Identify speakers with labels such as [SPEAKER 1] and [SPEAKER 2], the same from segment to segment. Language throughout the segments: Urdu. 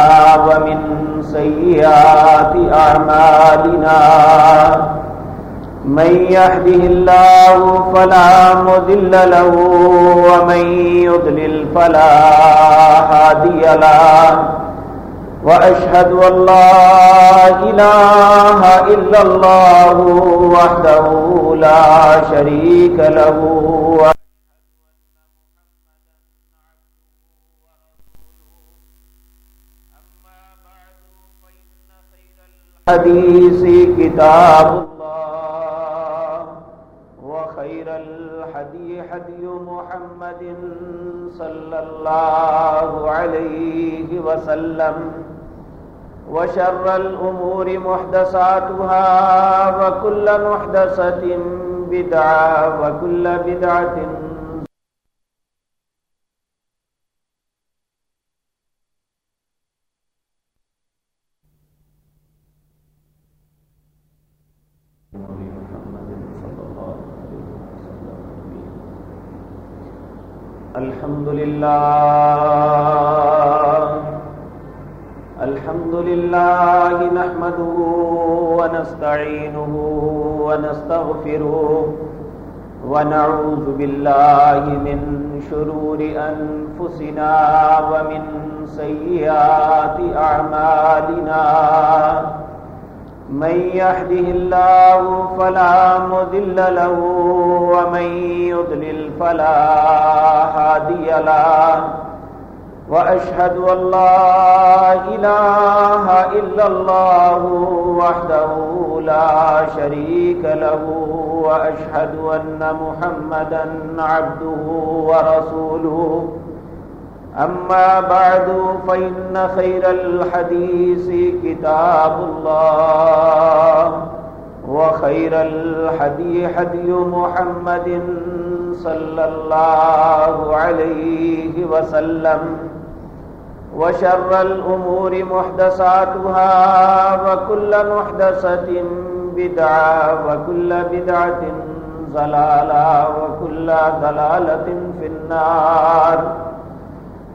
[SPEAKER 1] ومن سيئات أعمالنا من يهده الله فلا مذل له ومن يضلل فلا هادي له وأشهد أن لا إله إلا الله وحده لا شريك له حديث كتاب الله وخير الحدي حدي محمد صلى الله عليه وسلم وشر الأمور محدثاتها وكل محدثة بدعة وكل بدعة الحمد لله الحمد لله نحمده ونستعينه ونستغفره ونعوذ بالله من شرور أنفسنا ومن سيئات أعمالنا. من يهده الله فلا مذل له، ومن يضلل فلا هادي له. وأشهد أن لا إله إلا الله وحده لا شريك له، وأشهد أن محمدا عبده ورسوله. أما بعد، فإن خير الحديث كتاب الله، وخير الحدي حدي محمد صلى الله عليه وسلم، وشر الأمور محدثاتها، وكل محدثة بدعة، وكل بدعة ضلالة، وكل ضلالة في النار.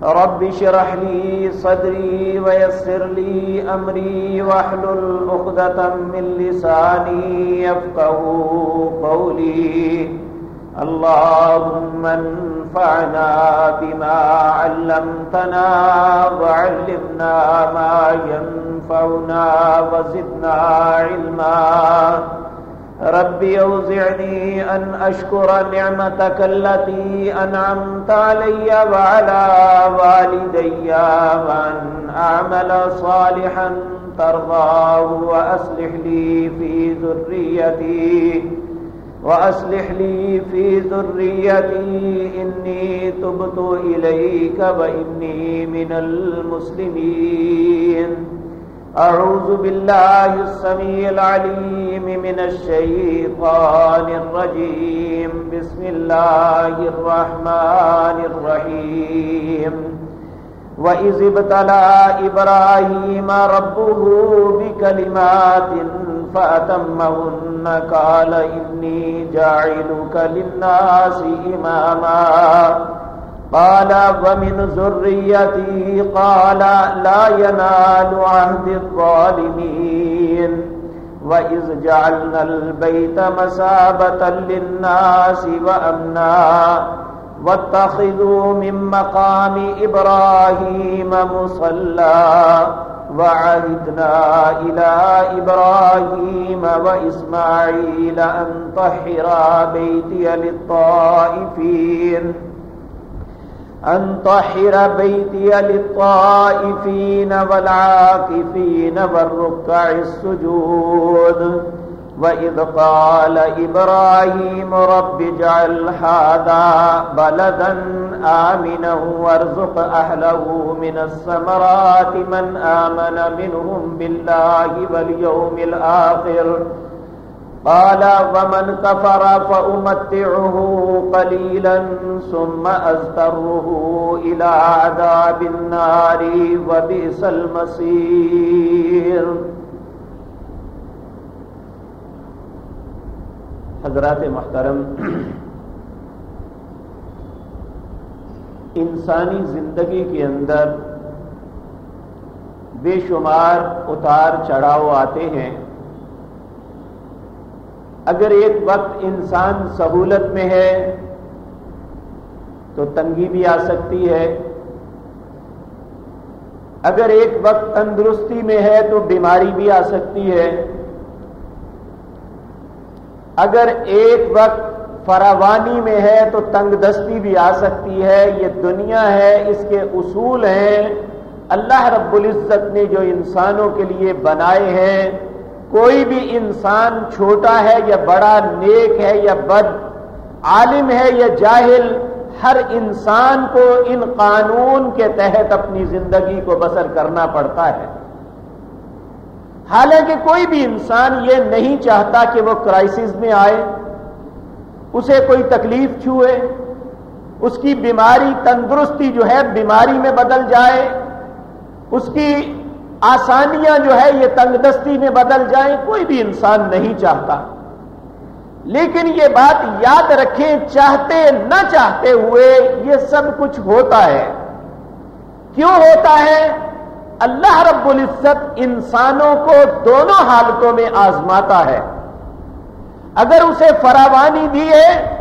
[SPEAKER 1] رب شرح لي صدري ويسر لي أمري واحلل عقدة من لساني يفقه قولي اللهم انفعنا بما علمتنا وعلمنا ما ينفعنا وزدنا علما ربي أوزعني أن أشكر نعمتك التي أنعمت علي وعلى والدي وأن أعمل صالحا ترضاه وأصلح لي في ذريتي وأصلح لي في ذريتي إني تبت إليك وإني من المسلمين أعوذ بالله السميع العليم من الشيطان الرجيم. بسم الله الرحمن الرحيم. وإذ ابتلى إبراهيم ربه بكلمات فأتمهن قال إني جاعلك للناس إماما. قال، ومن ذريتي قال، لا ينال عهد الظالمين. وإذ جعلنا البيت مسابة للناس وأمنا، واتخذوا من مقام إبراهيم مصلى، وعهدنا إلى إبراهيم وإسماعيل أن طهر بيتي للطائفين. أن طهر بيتي للطائفين والعاكفين والركع السجود. وإذ قال إبراهيم رب اجعل هذا بلدا آمنا وارزق أهله من الثمرات من آمن منهم بالله واليوم الآخر. قال، ومن كفر فأمتعه قليلا ثم أزتره إلى عذاب النار وبئس المصير. حضرات محترم، انسانی زندگی کے اندر بے شمار اتار چڑھاؤ آتے ہیں۔ اگر ایک وقت انسان سہولت میں ہے تو تنگی بھی آ سکتی ہے۔ اگر ایک وقت تندرستی میں ہے تو بیماری بھی آ سکتی ہے۔ اگر ایک وقت فراوانی میں ہے تو تنگ دستی بھی آ سکتی ہے۔ یہ دنیا ہے، اس کے اصول ہیں۔ اللہ رب العزت نے جو انسانوں کے لیے بنائے ہیں کوئی بھی انسان چھوٹا ہے یا بڑا نیک ہے یا بد، عالم ہے یا جاہل، ہر انسان کو ان قانون کے تحت اپنی زندگی کو بسر کرنا پڑتا ہے۔ حالانکہ کوئی بھی انسان یہ نہیں چاہتا کہ وہ کرائسس میں آئے، اسے کوئی تکلیف چھوئے، اس کی بیماری تندرستی جو ہے بیماری میں بدل جائے، اس کی آسانیاں جو ہے یہ تنگ دستی میں بدل جائیں، کوئی بھی انسان نہیں چاہتا۔ لیکن یہ بات یاد رکھیں، چاہتے نہ چاہتے ہوئے یہ سب کچھ ہوتا ہے۔ کیوں ہوتا ہے؟ اللہ رب العزت انسانوں کو دونوں حالتوں میں آزماتا ہے۔ اگر اسے فراوانی دی ہے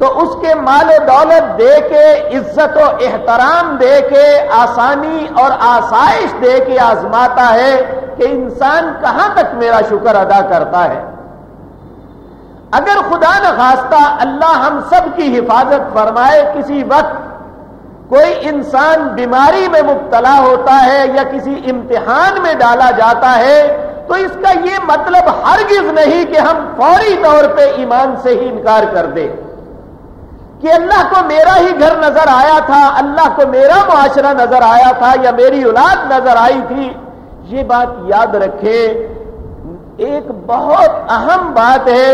[SPEAKER 1] تو اس کے مال و دولت دے کے، عزت و احترام دے کے، آسانی اور آسائش دے کے آزماتا ہے کہ انسان کہاں تک میرا شکر ادا کرتا ہے۔ اگر خدا نخواستہ اللہ ہم سب کی حفاظت فرمائے کسی وقت کوئی انسان بیماری میں مبتلا ہوتا ہے یا کسی امتحان میں ڈالا جاتا ہے، تو اس کا یہ مطلب ہرگز نہیں کہ ہم فوری طور پہ ایمان سے ہی انکار کر دیں۔ کہ اللہ کو میرا ہی گھر نظر آیا تھا، اللہ کو میرا معاشرہ نظر آیا تھا یا میری اولاد نظر آئی تھی، یہ بات یاد رکھے ایک بہت اہم بات ہے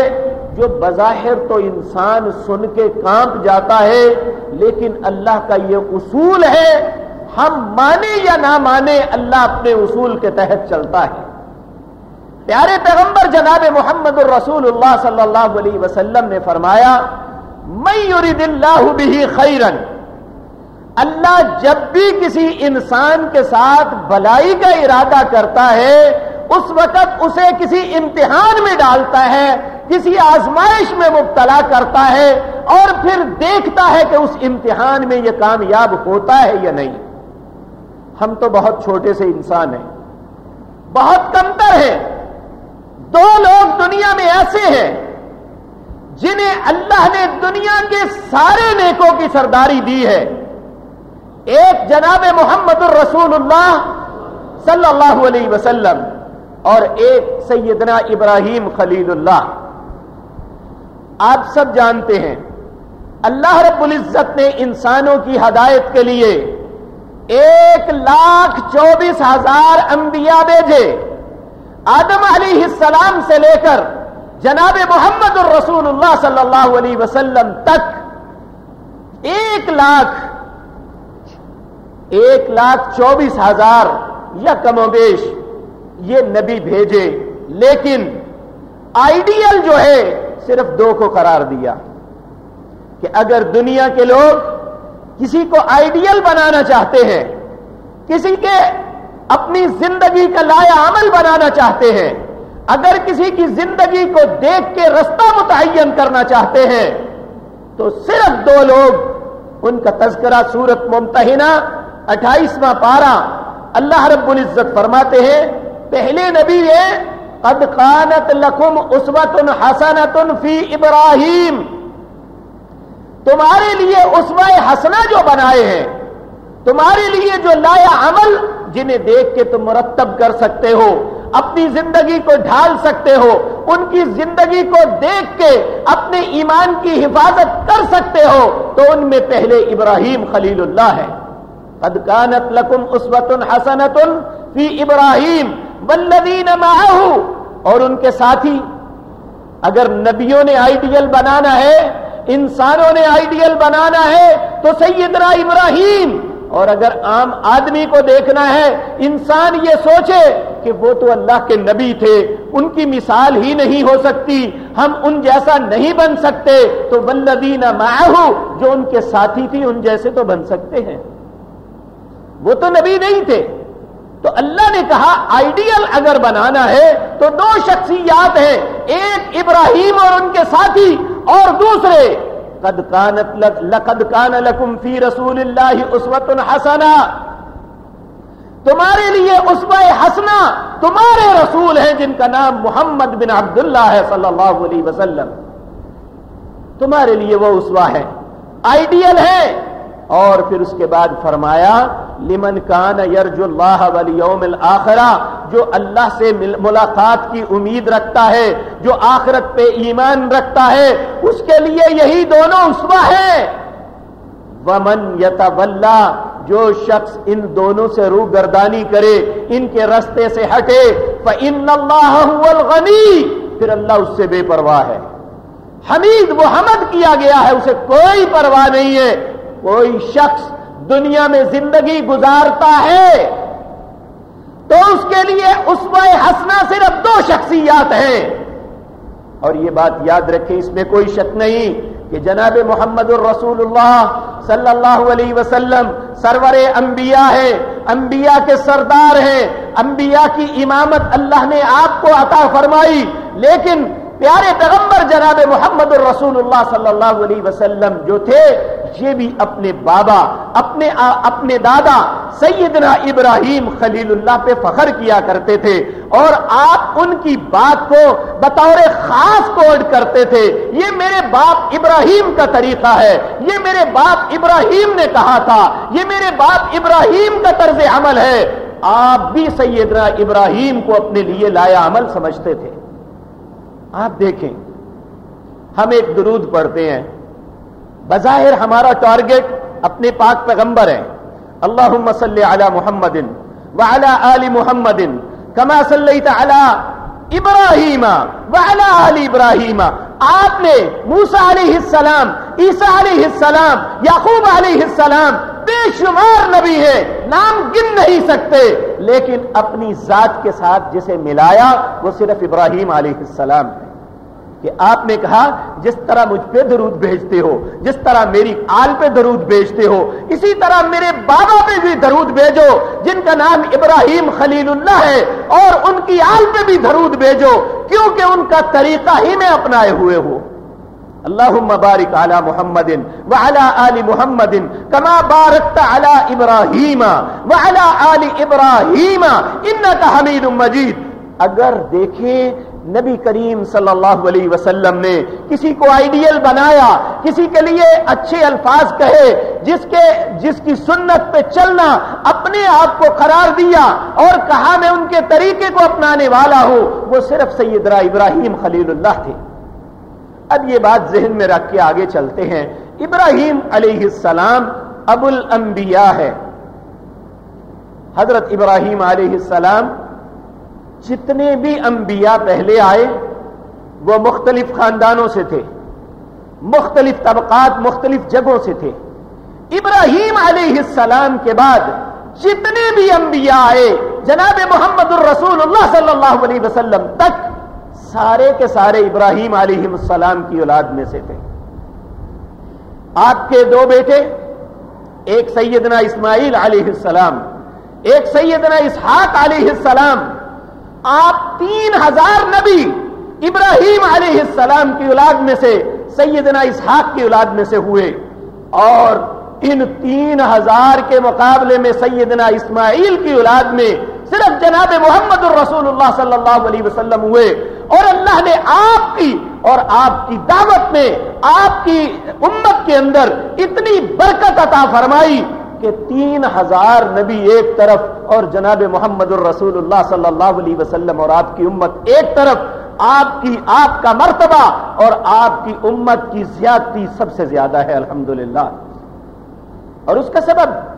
[SPEAKER 1] جو بظاہر تو انسان سن کے کانپ جاتا ہے، لیکن اللہ کا یہ اصول ہے، ہم مانے یا نہ مانے، اللہ اپنے اصول کے تحت چلتا ہے۔ پیارے پیغمبر جناب محمد الرسول اللہ صلی اللہ علیہ وسلم نے فرمایا میں یرید اللہ بھی خیرن اللہ جب بھی کسی انسان کے ساتھ بلائی کا ارادہ کرتا ہے، اس وقت اسے کسی امتحان میں ڈالتا ہے، کسی آزمائش میں مبتلا کرتا ہے اور پھر دیکھتا ہے کہ اس امتحان میں یہ کامیاب ہوتا ہے یا نہیں۔ ہم تو بہت چھوٹے سے انسان ہیں، بہت کمتر ہیں۔ دو لوگ دنیا میں ایسے ہیں جنہیں اللہ نے دنیا کے سارے نیکوں کی سرداری دی ہے۔ ایک جناب محمد الرسول اللہ صلی اللہ علیہ وسلم اور ایک سیدنا ابراہیم خلیل اللہ۔ آپ سب جانتے ہیں، اللہ رب العزت نے انسانوں کی ہدایت کے لیے ایک لاکھ چوبیس ہزار انبیاء بھیجے۔ آدم علیہ السلام سے لے کر جناب محمد الرسول اللہ صلی اللہ علیہ وسلم تک ایک لاکھ ایک لاکھ چوبیس ہزار یا کم و بیش یہ نبی بھیجے، لیکن آئیڈیل جو ہے صرف دو کو قرار دیا کہ اگر دنیا کے لوگ کسی کو آئیڈیل بنانا چاہتے ہیں، کسی کے اپنی زندگی کا لایا عمل بنانا چاہتے ہیں اگر کسی کی زندگی کو دیکھ کے رستہ متعین کرنا چاہتے ہیں، تو صرف دو لوگ، ان کا تذکرہ سورت ممتحنہ اٹھائیسواں پارہ اللہ رب العزت فرماتے ہیں، پہلے نبی ہے، قد قانت لکم اسوت حسنت فی ابراہیم۔ تمہارے لیے اسوہ حسنہ جو بنائے ہیں، تمہارے لیے جو لایا عمل، جنہیں دیکھ کے تم مرتب کر سکتے ہو۔ اپنی زندگی کو ڈھال سکتے ہو، ان کی زندگی کو دیکھ کے اپنے ایمان کی حفاظت کر سکتے ہو، تو ان میں پہلے ابراہیم خلیل اللہ ہے۔ قد کانت لکم اسوت حسنت فی ابراہیم والذین معه اور ان کے ساتھی، اگر نبیوں نے آئیڈیل بنانا ہے، انسانوں نے آئیڈیل بنانا ہے، تو سیدنا ابراہیم۔ اور اگر عام آدمی کو دیکھنا ہے، انسان یہ سوچے کہ وہ تو اللہ کے نبی تھے، ان کی مثال ہی نہیں ہو سکتی، ہم ان جیسا نہیں بن سکتے، تو بلدین معہو، جو ان کے ساتھی تھی ان جیسے تو بن سکتے ہیں۔ وہ تو نبی نہیں تھے۔ تو اللہ نے کہا، آئیڈیل اگر بنانا ہے، تو دو شخصیات ہیں، ایک ابراہیم اور ان کے ساتھی، اور دوسرے، قد کانت لقد کان لکم فی رسول اللہ اسوت حسنا۔ تمہارے لیے اسوہ حسنا تمہارے رسول ہیں جن کا نام محمد بن عبداللہ ہے صلی اللہ علیہ وسلم۔ تمہارے لیے وہ اسوا ہے، آئیڈیل ہے۔ اور پھر اس کے بعد فرمایا، لمن کان یرج اللہ والیوم الاخرہ، جو اللہ سے ملاقات کی امید رکھتا ہے، جو آخرت پہ ایمان رکھتا ہے، اس کے لیے یہی دونوں اسوا ہے ومن یتولا جو شخص ان دونوں سے روح گردانی کرے، ان کے رستے سے ہٹے، فَإِنَّ اللَّهَ هُوَ الْغَنِي۔ پھر اللہ اس سے بے پرواہ ہے۔ حمید وہ حمد کیا گیا ہے، اسے کوئی پرواہ نہیں ہے۔ کوئی شخص دنیا میں زندگی گزارتا ہے۔ تو اس کے لیے اس میں ہنسنا صرف دو شخصیات ہیں۔ اور یہ بات یاد رکھیں، اس میں کوئی شک نہیں۔ کہ جناب محمد الرسول اللہ صلی اللہ علیہ وسلم سرور انبیاء ہے انبیاء کے سردار ہیں، انبیاء کی امامت اللہ نے آپ کو عطا فرمائی، لیکن پیارے پیغمبر جناب محمد الرسول اللہ صلی اللہ علیہ وسلم جو تھے، یہ بھی اپنے بابا، اپنے اپنے دادا سیدنا ابراہیم خلیل اللہ پہ فخر کیا کرتے تھے اور آپ ان کی بات کو بطور خاص کوڈ کرتے تھے۔ یہ میرے باپ ابراہیم کا طریقہ ہے۔ یہ میرے باپ ابراہیم نے کہا تھا۔ یہ میرے باپ ابراہیم کا طرز عمل ہے۔ آپ بھی سیدنا ابراہیم کو اپنے لیے لایا عمل سمجھتے تھے۔ آپ دیکھیں، ہم ایک درود پڑھتے ہیں۔ بظاہر ہمارا ٹارگٹ اپنے پاک پیغمبر ہے اللہ صلی علی محمد وعلی آل محمد کما صلیت علی ابراہیم وعلی آل ابراہیم۔ آپ نے موسا علیہ السلام، عیسیٰ علیہ السلام، یعقوب علیہ السلام بے شمار نبی ہے نام گن نہیں سکتے۔ لیکن اپنی ذات کے ساتھ جسے ملایا وہ صرف ابراہیم علیہ السلام ہے۔ کہ آپ نے کہا، جس طرح مجھ پہ درود بھیجتے ہو، جس طرح میری آل پہ درود بھیجتے ہو، اسی طرح میرے بابا پہ بھی درود بھیجو، جن کا نام ابراہیم خلیل اللہ ہے، اور ان کی آل پہ بھی درود بھیجو، کیونکہ ان کا طریقہ ہی میں اپنائے ہوئے ہو اللہ مبارک علی محمد وعلی آل محمد کما بارکت علی ابراہیم وعلی آل ابراہیم انکا حمید مجید۔ اگر دیکھیں نبی کریم صلی اللہ علیہ وسلم نے کسی کو آئیڈیل بنایا، کسی کے لیے اچھے الفاظ کہے، جس کے، جس کی سنت پہ چلنا اپنے آپ کو قرار دیا اور کہا میں ان کے طریقے کو اپنانے والا ہوں، وہ صرف سیدرا ابراہیم خلیل اللہ تھے۔ اب یہ بات ذہن میں رکھ کے آگے چلتے ہیں۔ ابراہیم علیہ السلام ابو الانبیاء ہے۔ حضرت ابراہیم علیہ السلام جتنے بھی انبیاء پہلے آئے، وہ مختلف خاندانوں سے تھے۔ مختلف طبقات، مختلف جگہوں سے تھے۔ ابراہیم علیہ السلام کے بعد جتنے بھی انبیاء آئے، جناب محمد الرسول اللہ صلی اللہ علیہ وسلم تک سارے کے سارے ابراہیم علیہ السلام کی اولاد میں سے تھے۔ آپ کے دو بیٹے، ایک سیدنا اسماعیل علیہ السلام، ایک سیدنا اسحاق علیہ السلام۔ آپ تین ہزار نبی ابراہیم علیہ السلام کی اولاد میں سے، سیدنا اسحاق کی اولاد میں سے ہوئے۔ اور ان تین ہزار کے مقابلے میں سیدنا اسماعیل کی اولاد میں صرف جناب محمد الرسول اللہ صلی اللہ علیہ وسلم ہوئے اور اللہ نے آپ کی اور آپ کی دعوت میں آپ کی امت کے اندر اتنی برکت عطا فرمائی کہ تین ہزار نبی ایک طرف اور جناب محمد الرسول اللہ صلی اللہ علیہ وسلم اور آپ کی امت ایک طرف، آپ کی، آپ کا مرتبہ اور آپ کی امت کی زیادتی سب سے زیادہ ہے، الحمدللہ۔ اور اس کا سبب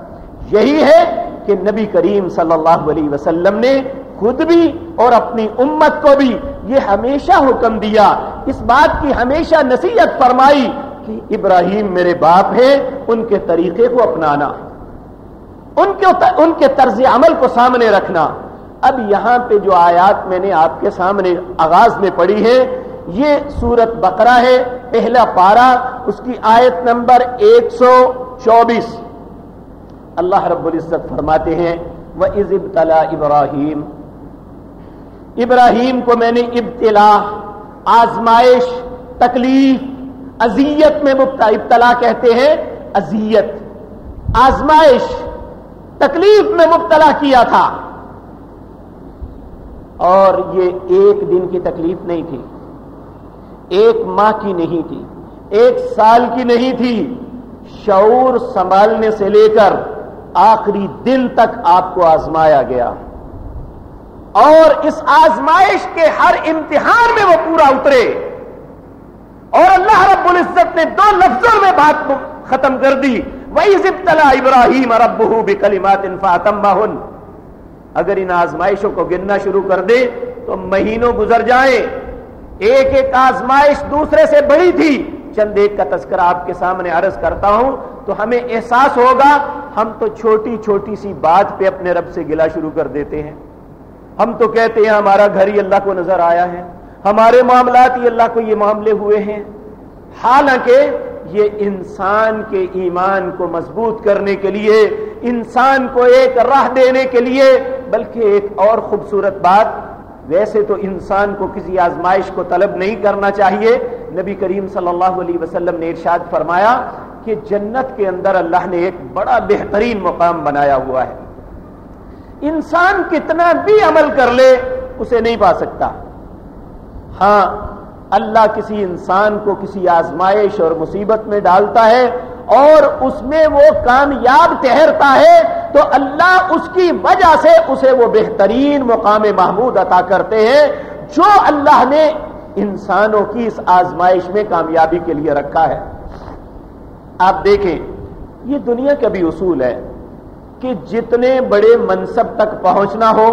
[SPEAKER 1] یہی ہے کہ نبی کریم صلی اللہ علیہ وسلم نے خود بھی اور اپنی امت کو بھی یہ ہمیشہ حکم دیا، اس بات کی ہمیشہ نصیحت فرمائی کہ ابراہیم میرے باپ ہیں، ان کے طریقے کو اپنانا، ان کے ان کے طرز عمل کو سامنے رکھنا۔ اب یہاں پہ جو آیات میں نے آپ کے سامنے آغاز میں پڑھی ہے یہ سورت بقرہ ہے، پہلا پارا اس کی آیت نمبر ایک سو چوبیس۔ اللہ رب العزت فرماتے ہیں وہ از ابتلا ابراہیم ابراہیم کو میں نے ابتلا، آزمائش، تکلیف، اذیت میں مبتلا، ابتلا کہتے ہیں اذیت۔ آزمائش، تکلیف میں مبتلا کیا تھا۔ اور یہ ایک دن کی تکلیف نہیں تھی۔ ایک ماہ کی نہیں تھی۔ ایک سال کی نہیں تھی۔ شعور سنبھالنے سے لے کر آخری دن تک آپ کو آزمایا گیا۔ اور اس آزمائش کے ہر امتحان میں وہ پورا اترے۔ اور اللہ رب العزت نے دو لفظوں میں بات ختم کر دی۔ وہی ابراہیم رب بھی کلیمات انفاطم اگر ان آزمائشوں کو گننا شروع کر دے تو مہینوں گزر جائیں۔ ایک ایک آزمائش دوسرے سے بڑی تھی۔ چند ایک کا تذکرہ آپ کے سامنے عرض کرتا ہوں تو ہمیں احساس ہوگا ہم تو چھوٹی چھوٹی سی بات پہ اپنے رب سے گلا شروع کر دیتے ہیں۔ ہم تو کہتے ہیں ہمارا گھر ہی اللہ کو نظر آیا ہے۔ ہمارے معاملات ہی اللہ کو یہ معاملے ہوئے ہیں۔ حالانکہ یہ انسان کے ایمان کو مضبوط کرنے کے لیے، انسان کو ایک راہ دینے کے لیے، بلکہ ایک اور خوبصورت بات، ویسے تو انسان کو کسی آزمائش کو طلب نہیں کرنا چاہیے۔ نبی کریم صلی اللہ علیہ وسلم نے ارشاد فرمایا کہ جنت کے اندر اللہ نے ایک بڑا بہترین مقام بنایا ہوا ہے۔ انسان کتنا بھی عمل کر لے، اسے نہیں پا سکتا۔ ہاں اللہ کسی انسان کو کسی آزمائش اور مصیبت میں ڈالتا ہے اور اس میں وہ کامیاب ٹہرتا ہے، تو اللہ اس کی وجہ سے اسے وہ بہترین مقام محمود عطا کرتے ہیں جو اللہ نے انسانوں کی اس آزمائش میں کامیابی کے لیے رکھا ہے۔ آپ دیکھیں، یہ دنیا کا بھی اصول ہے کہ جتنے بڑے منصب تک پہنچنا ہو،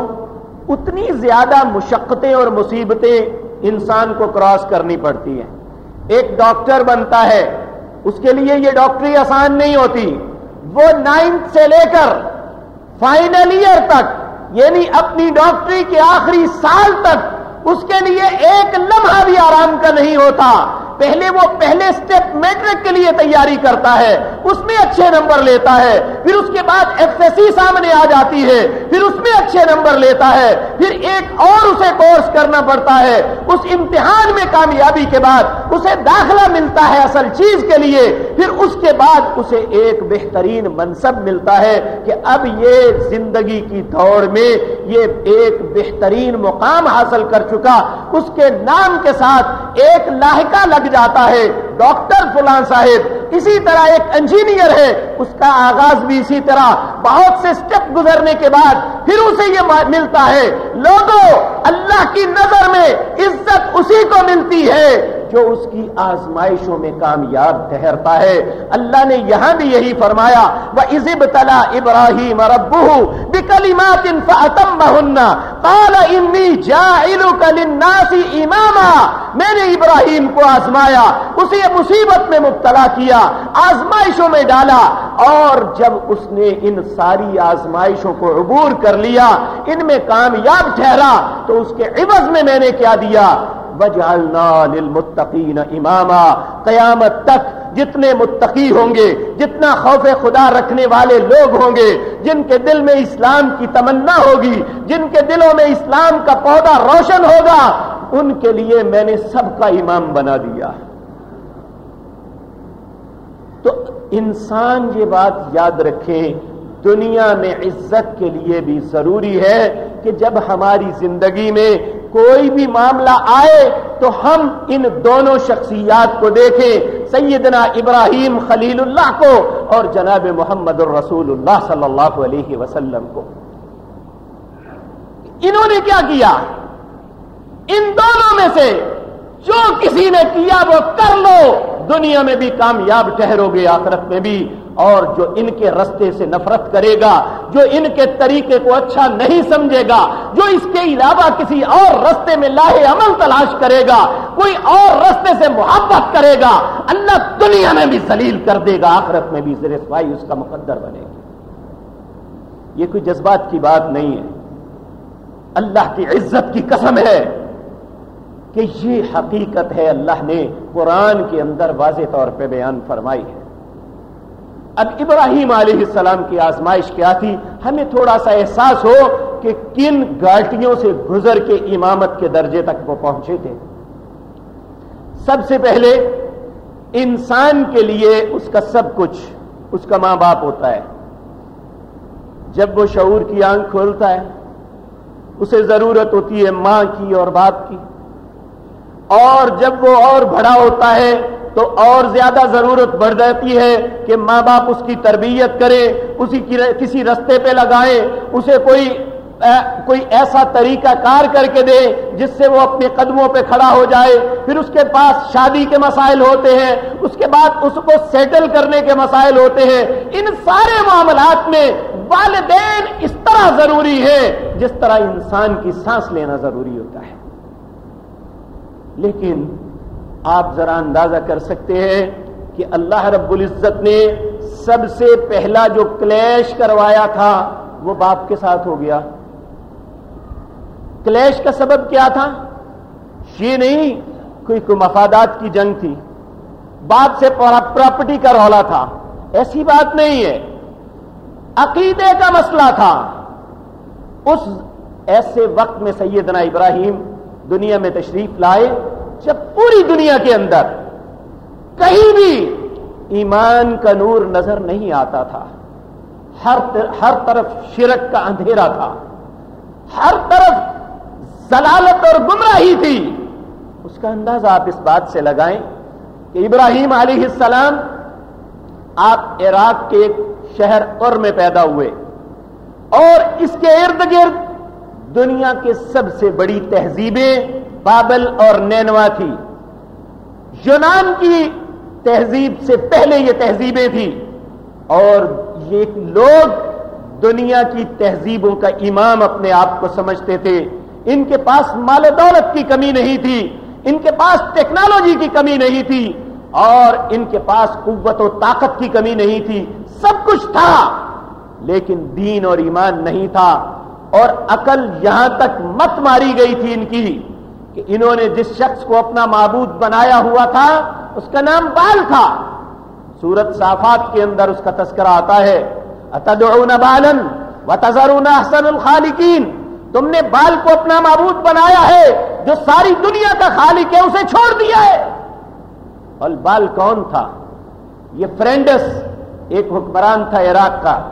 [SPEAKER 1] اتنی زیادہ مشقتیں اور مصیبتیں انسان کو کراس کرنی پڑتی ہیں۔ ایک ڈاکٹر بنتا ہے، اس کے لیے یہ ڈاکٹری آسان نہیں ہوتی۔ وہ نائنتھ سے لے کر فائنل ایئر تک یعنی اپنی ڈاکٹری کے آخری سال تک، اس کے لیے ایک لمحہ بھی آرام کا نہیں ہوتا۔ پہلے وہ پہلے اسٹیپ میٹرک کے لیے تیاری کرتا ہے۔ اس میں اچھے نمبر لیتا ہے، پھر اس کے بعد ایف ایس سی سامنے آ جاتی ہے، پھر اس میں اچھے نمبر لیتا ہے، پھر ایک اور اسے کورس کرنا پڑتا ہے۔ اس امتحان میں کامیابی کے بعد اسے داخلہ ملتا ہے اصل چیز کے لیے، پھر اس کے بعد اسے ایک بہترین منصب ملتا ہے کہ اب یہ زندگی کی دوڑ میں یہ ایک بہترین مقام حاصل کر چکا۔ اس کے نام کے ساتھ ایک لاہکہ لگ جاتا ہے۔ ڈاکٹر فلان صاحب اسی طرح ایک انجینئر ہے، اس کا آغاز بھی اسی طرح۔ بہت سے سٹیپ گزرنے کے بعد پھر اسے یہ ملتا ہے۔ لوگوں، اللہ کی نظر میں عزت اسی کو ملتی ہے۔ جو اس کی آزمائشوں میں کامیاب ٹہرتا ہے۔ اللہ نے یہاں بھی یہی فرمایا وہ عزب تلا ابراہیم ربو بکلیمات اماما میں نے ابراہیم کو آزمایا، اسے مصیبت میں مبتلا کیا، آزمائشوں میں ڈالا۔ اور جب اس نے ان ساری آزمائشوں کو عبور کر لیا، ان میں کامیاب ٹھہرا، تو اس کے عوض میں میں نے کیا دیا۔ وجعلنا للمتقین اماما قیامت تک جتنے متقی ہوں گے، جتنا خوف خدا رکھنے والے لوگ ہوں گے، جن کے دل میں اسلام کی تمنا ہوگی، جن کے دلوں میں اسلام کا پودا روشن ہوگا، ان کے لیے میں نے سب کا امام بنا دیا۔ تو انسان یہ بات یاد رکھے دنیا میں عزت کے لیے بھی ضروری ہے کہ جب ہماری زندگی میں کوئی بھی معاملہ آئے تو ہم ان دونوں شخصیات کو دیکھیں، سیدنا ابراہیم خلیل اللہ کو اور جناب محمد الرسول اللہ صلی اللہ علیہ وسلم کو۔ انہوں نے کیا کیا؟ ان دونوں میں سے جو کسی نے کیا وہ کر لو۔ دنیا میں بھی کامیاب ٹہرو گے، آخرت میں بھی۔ اور جو ان کے رستے سے نفرت کرے گا، جو ان کے طریقے کو اچھا نہیں سمجھے گا، جو اس کے علاوہ کسی اور رستے میں لاہے عمل تلاش کرے گا، کوئی اور رستے سے محبت کرے گا، اللہ دنیا میں بھی ذلیل کر دے گا، آخرت میں بھی زرفائی اس کا مقدر بنے گی یہ کوئی جذبات کی بات نہیں ہے۔ اللہ کی عزت کی قسم ہے کہ یہ حقیقت ہے اللہ نے قرآن کے اندر واضح طور پہ بیان فرمائی ہے۔ اب ابراہیم علیہ السلام کی آزمائش کیا تھی؟ ہمیں تھوڑا سا احساس ہو کہ کن گاٹیوں سے گزر کے امامت کے درجے تک وہ پہنچے تھے۔ سب سے پہلے انسان کے لیے اس کا سب کچھ، اس کا ماں باپ ہوتا ہے۔ جب وہ شعور کی آنکھ کھولتا ہے، اسے ضرورت ہوتی ہے ماں کی اور باپ کی۔ اور جب وہ اور بڑا ہوتا ہے تو اور زیادہ ضرورت بڑھ جاتی ہے کہ ماں باپ اس کی تربیت کرے، اسی کسی رستے پہ لگائے، اسے کوئی کوئی ایسا طریقہ کار کر کے دے جس سے وہ اپنے قدموں پہ کھڑا ہو جائے۔ پھر اس کے پاس شادی کے مسائل ہوتے ہیں، اس کے بعد اس کو سیٹل کرنے کے مسائل ہوتے ہیں۔ ان سارے معاملات میں والدین اس طرح ضروری ہے جس طرح انسان کی سانس لینا ضروری ہوتا ہے۔ لیکن آپ ذرا اندازہ کر سکتے ہیں کہ اللہ رب العزت نے سب سے پہلا جو کلیش کروایا تھا وہ باپ کے ساتھ ہو گیا۔ کلیش کا سبب کیا تھا؟ یہ نہیں کوئی کوئی مفادات کی جنگ تھی۔ باپ سے پراپرٹی کا رولا تھا۔ ایسی بات نہیں ہے۔ عقیدے کا مسئلہ تھا۔ اس ایسے وقت میں سیدنا ابراہیم دنیا میں تشریف لائے۔ جب پوری دنیا کے اندر کہیں بھی ایمان کا نور نظر نہیں آتا تھا، ہر ہر طرف شرک کا اندھیرا تھا، ہر طرف زلالت اور گمراہی تھی۔ اس کا اندازہ آپ اس بات سے لگائیں کہ ابراہیم علیہ السلام آپ عراق کے ایک شہر اور میں پیدا ہوئے اور اس کے ارد گرد دنیا کے سب سے بڑی تہذیبیں بابل اور نینوا تھی۔ یونان کی تہذیب سے پہلے یہ تہذیبیں تھیں۔ اور یہ لوگ دنیا کی تہذیبوں کا امام اپنے آپ کو سمجھتے تھے۔ ان کے پاس مال دولت کی کمی نہیں تھی۔ ان کے پاس ٹیکنالوجی کی کمی نہیں تھی۔ اور ان کے پاس قوت و طاقت کی کمی نہیں تھی۔ سب کچھ تھا، لیکن دین اور ایمان نہیں تھا۔ اور عقل یہاں تک مت ماری گئی تھی ان کی۔ کہ انہوں نے جس شخص کو اپنا معبود بنایا ہوا تھا، اس کا نام بال تھا۔ سورت صافات کے اندر اس کا تذکرہ آتا ہے، اتدعون بالن و تذرون احسن الخالقین۔ تم نے بال کو اپنا معبود بنایا ہے، جو ساری دنیا کا خالق ہے، اسے چھوڑ دیا ہے۔ اور بال کون تھا؟ یہ فرینڈس، ایک حکمران تھا عراق کا۔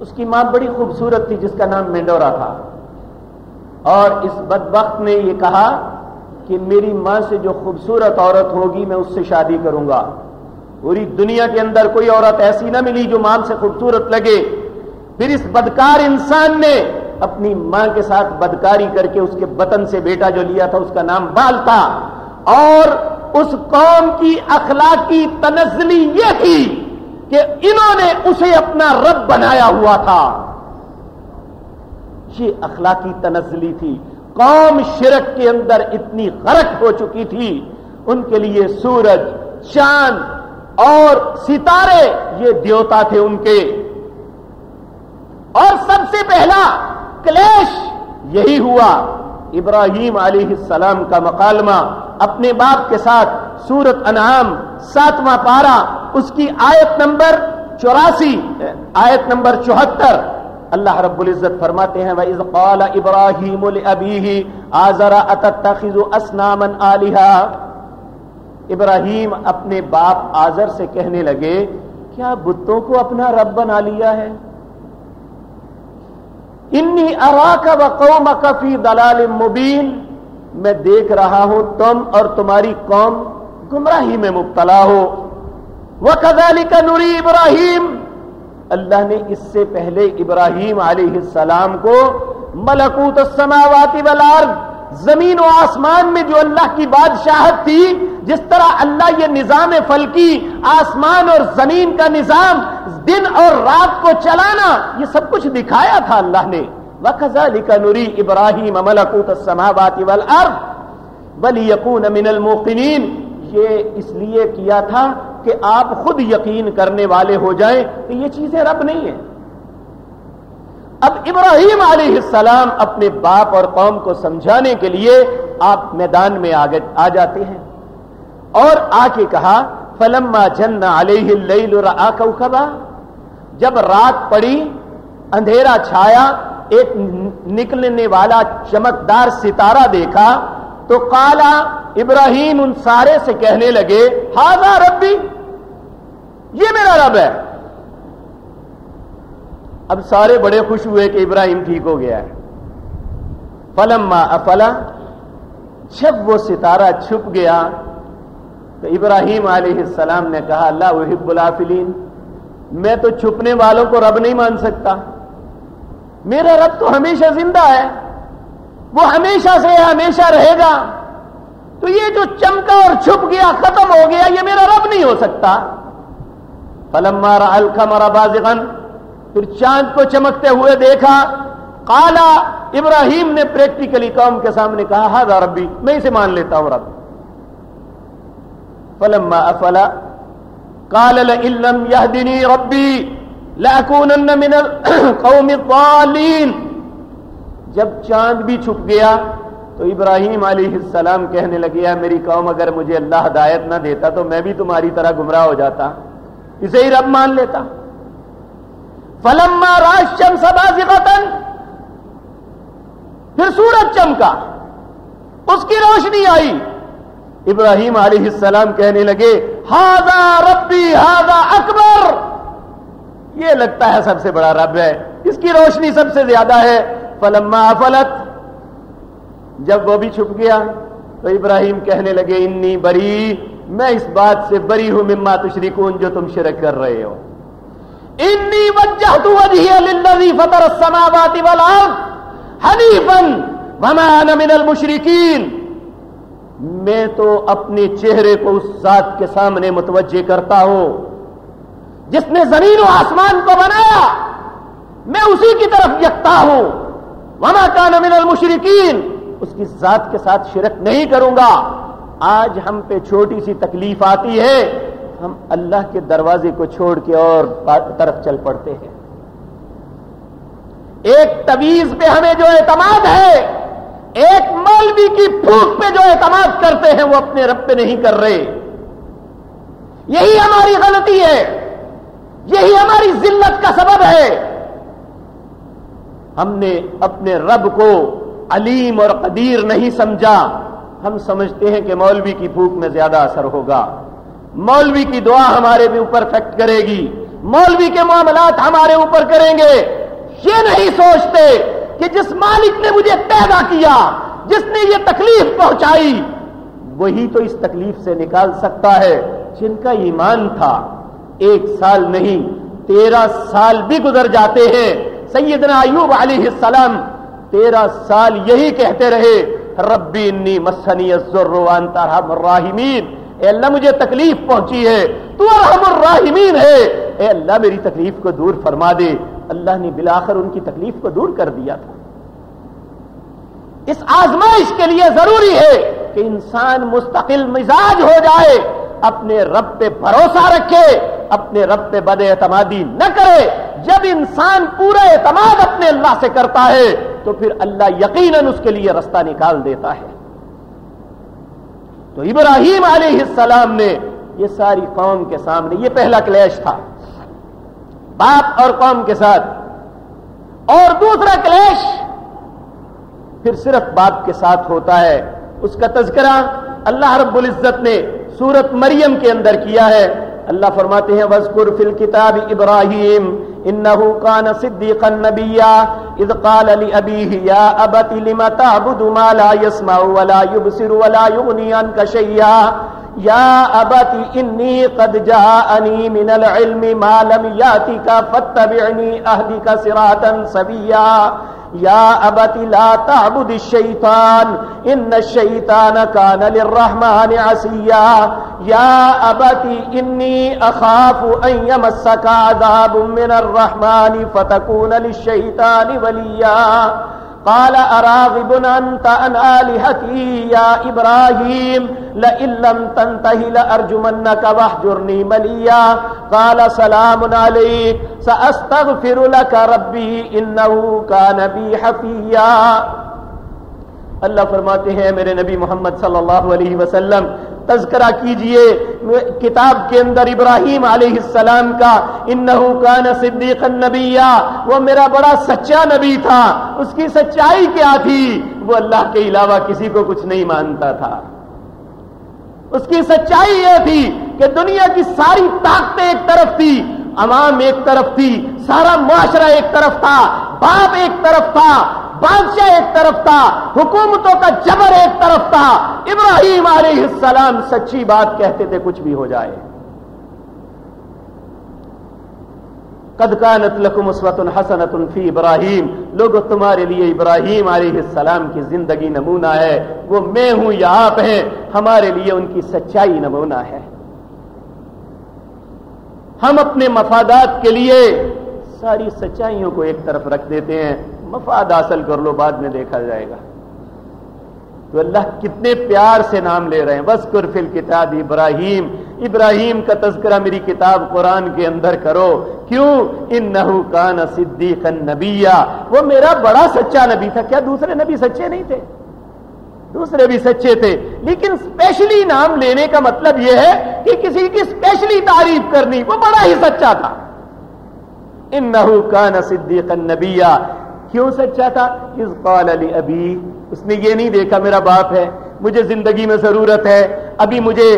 [SPEAKER 1] اس کی ماں بڑی خوبصورت تھی، جس کا نام مینڈورا تھا۔ اور اس بدبخت نے یہ کہا کہ میری ماں سے جو خوبصورت عورت ہوگی میں اس سے شادی کروں گا۔ پوری دنیا کے اندر کوئی عورت ایسی نہ ملی جو ماں سے خوبصورت لگے۔ پھر اس بدکار انسان نے اپنی ماں کے ساتھ بدکاری کر کے اس کے بطن سے بیٹا جو لیا تھا اس کا نام بال تھا اور اس قوم کی اخلاقی تنزلی یہ تھی کہ انہوں نے اسے اپنا رب بنایا ہوا تھا۔ یہ اخلاقی تنزلی تھی۔ قوم شرک کے اندر اتنی غرق ہو چکی تھی۔ ان کے لیے سورج، چاند اور ستارے یہ دیوتا تھے ان کے۔ اور سب سے پہلا کلیش یہی ہوا۔ ابراہیم علیہ السلام کا مکالمہ اپنے باپ کے ساتھ سورت انعام ساتواں پارا اس کی آیت نمبر چوراسی، آیت نمبر چوہتر۔ اللہ رب العزت فرماتے ہیں، وَإِذْ قَالَ إِبْرَاهِيمُ لِأَبِيهِ آزَرَ أَتَتَّخِذُ أَسْنَامًا آلِهَا؟ ابراہیم اپنے باپ آزر سے کہنے لگے، کیا بتوں کو اپنا رب بنا لیا ہے؟ انی اراک و قومک فی دلال مبین، میں دیکھ رہا ہوں تم اور تمہاری قوم گمراہی میں مبتلا ہو۔ وہ کزالی کا اللہ نے اس سے پہلے ابراہیم علیہ السلام کو ملکوت السماوات والارض، زمین و آسمان میں جو اللہ کی بادشاہت تھی، جس طرح اللہ یہ نظام فلکی آسمان اور زمین کا نظام، دن اور رات کو چلانا، یہ سب کچھ دکھایا تھا اللہ نے۔ وَكَذَلِكَ نُرِي إِبْرَاهِيمَ مَلَكُوتَ السَّمَاوَاتِ وَالْأَرْضِ وَلِيَكُونَ مِنَ الْمُوقِنِينَ۔ یہ اس لیے کیا تھا کہ آپ خود یقین کرنے والے ہو جائیں کہ یہ چیزیں رب نہیں ہیں۔ اب ابراہیم علیہ السلام اپنے باپ اور قوم کو سمجھانے کے لیے آپ میدان میں آ جاتے ہیں۔ اور آ کے کہا، فلما جن علیہ اللیل جب رات پڑی، اندھیرا چھایا، ایک نکلنے والا چمکدار ستارہ دیکھا، تو کالا ابراہیم ان سارے سے کہنے لگے ہاضا ربی! یہ میرا رب ہے۔ اب سارے بڑے خوش ہوئے کہ ابراہیم ٹھیک ہو گیا ہے۔ فلما افلا، جب وہ ستارہ چھپ گیا تو ابراہیم علیہ السلام نے کہا اللہ وحب الافلین میں تو چھپنے والوں کو رب نہیں مان سکتا۔ میرا رب تو ہمیشہ زندہ ہے، وہ ہمیشہ سے ہمیشہ رہے گا۔ تو یہ جو چمکا اور چھپ گیا، ختم ہو گیا، یہ میرا رب نہیں ہو سکتا۔ فلم مارا بازغن پھر چاند کو چمکتے ہوئے دیکھا کالا ابراہیم نے پریکٹیکلی قوم کے سامنے کہا ہاں ربی، میں اسے مان لیتا ہوں رب. فلم افلا کال علم یہ دینی ربی من القوم الضالین جب چاند بھی چھپ گیا، تو ابراہیم علیہ السلام کہنے لگے میری قوم، اگر مجھے اللہ ہدایت نہ دیتا، تو میں بھی تمہاری طرح گمراہ ہو جاتا۔ اسے ہی رب مان لیتا۔ فلما راشم سبا پھر سورج چمکا۔ اس کی روشنی آئی۔ ابراہیم علیہ السلام کہنے لگے ہاضا ربی ہاضا اکبر! یہ لگتا ہے سب سے بڑا رب ہے۔ اس کی روشنی سب سے زیادہ ہے۔ فلما فلت جب وہ بھی چھپ گیا، تو ابراہیم کہنے لگے، انی بری میں اس بات سے بری ہوں مما تشریکون جو تم شرک کر رہے ہو۔ انی وجہت وجہی للذی فطر السماوات والارض حنیفا وما انا من المشرکین۔ میں تو اپنے چہرے کو اس ذات کے سامنے متوجہ کرتا ہوں۔ جس نے زمین و آسمان کو بنایا، میں اسی کی طرف یکتا ہوں۔ وما کان من المشرکین، اس کی ذات کے ساتھ شرک نہیں کروں گا۔ آج ہم پہ چھوٹی سی تکلیف آتی ہے، ہم اللہ کے دروازے کو چھوڑ کے اور طرف چل پڑتے ہیں۔ ایک طویز پہ ہمیں جو اعتماد ہے، ایک مولوی کی پھوک پہ جو اعتماد کرتے ہیں، وہ اپنے رب پہ نہیں کر رہے۔ یہی ہماری غلطی ہے، یہی ہماری ذلت کا سبب ہے۔ ہم نے اپنے رب کو علیم اور قدیر نہیں سمجھا۔ ہم سمجھتے ہیں کہ مولوی کی بھوک میں زیادہ اثر ہوگا۔ مولوی کی دعا ہمارے بھی اوپر فیکٹ کرے گی۔ مولوی کے معاملات ہمارے اوپر کریں گے۔ یہ نہیں سوچتے کہ جس مالک نے مجھے پیدا کیا، جس نے یہ تکلیف پہنچائی، وہی تو اس تکلیف سے نکال سکتا ہے جن کا ایمان تھا۔ ایک سال نہیں، تیرہ سال بھی گزر جاتے ہیں۔ سیدنا ایوب علیہ السلام تیرہ سال یہی کہتے رہے ربی انی مسنی رحم الراحمین۔ اے اللہ، مجھے تکلیف پہنچی ہے۔ تو ارحم الراحمین ہے۔ اے اللہ، میری تکلیف کو دور فرما دے۔ اللہ نے بلاخر ان کی تکلیف کو دور کر دیا تھا۔ اس آزمائش کے لیے ضروری ہے کہ انسان مستقل مزاج ہو جائے، اپنے رب پہ بھروسہ رکھے، اپنے رب پہ بد اعتمادی نہ کرے۔ جب انسان پورا اعتماد اپنے اللہ سے کرتا ہے تو پھر اللہ یقیناً اس کے لیے رستہ نکال دیتا ہے۔ تو ابراہیم علیہ السلام نے یہ ساری قوم کے سامنے، یہ پہلا کلیش تھا۔ باپ اور قوم کے ساتھ۔ اور دوسرا کلیش پھر صرف باپ کے ساتھ ہوتا ہے۔ اس کا تذکرہ اللہ رب العزت نے سورت مریم کے اندر کیا ہے۔ اللہ فرماتے ہیں وزقر فل کتاب ابراہیم انه كان صديقا نبيا. اذ قال لابيه يا ابت لم تعبد ما لا يسمع ولا يبصر ولا يغني عنك شيئا? يا ابت اني قد جاءني من العلم ما لم ياتك فاتبعني اهدك صراطا سويا یا ابت لا تعبد الشیطان ان الشیطان کان للرحمن عصیا. یا ابت انی اخاف ان یمسک عذاب من الرحمن فتکون للشیطان ولیا. قال اراغب انت عن الهتي يا ابراهيم لئن لم تنتهي لارجمنك واهجرني مليا. قال سلام عليك ساستغفر لك ربي انه كان بي حفيا. اللہ فرماتے ہیں، میرے نبی محمد صلی اللہ علیہ وسلم، تذکرہ کیجیے کتاب کے اندر ابراہیم علیہ السلام کا، انہو کان صدیق النبیہ وہ میرا بڑا سچا نبی تھا، اس کی سچائی کیا تھی؟ وہ اللہ کے علاوہ کسی کو کچھ نہیں مانتا تھا۔ اس کی سچائی یہ تھی کہ دنیا کی ساری طاقتیں ایک طرف تھی، عوام ایک طرف تھی، سارا معاشرہ ایک طرف تھا، باپ ایک طرف تھا بادشاہ ایک طرف تھا، حکومتوں کا جبر ایک طرف تھا۔ ابراہیم علیہ السلام سچی بات کہتے تھے، کچھ بھی ہو جائے۔ قد کانت لکم اسوت حسنت فی ابراہیم۔ لوگ تمہارے لیے ابراہیم علیہ السلام کی زندگی نمونہ ہے۔ وہ میں ہوں یا آپ ہیں، ہمارے لیے ان کی سچائی نمونہ ہے۔ ہم اپنے مفادات کے لیے ساری سچائیوں کو ایک طرف رکھ دیتے ہیں۔ مفاد حاصل کر لو، بعد میں دیکھا جائے گا۔ تو اللہ کتنے پیار سے نام لے رہے ہیں۔ بس کرفل کتاب ابراہیم۔ ابراہیم کا تذکرہ میری کتاب قرآن کے اندر کرو۔ کیوں؟ ان نحو کان صدیق نبیا۔ وہ میرا بڑا سچا نبی تھا۔ کیا دوسرے نبی سچے نہیں تھے؟ دوسرے بھی سچے تھے۔ لیکن اسپیشلی نام لینے کا مطلب یہ ہے کہ کسی کی اسپیشلی تعریف کرنی، وہ بڑا ہی سچا تھا۔ ان نحو کان صدیق نبیا۔ کیوں سچا اچھا تھا؟ اس قال علی ابھی اس نے یہ نہیں دیکھا میرا باپ ہے، مجھے زندگی میں ضرورت ہے، ابھی مجھے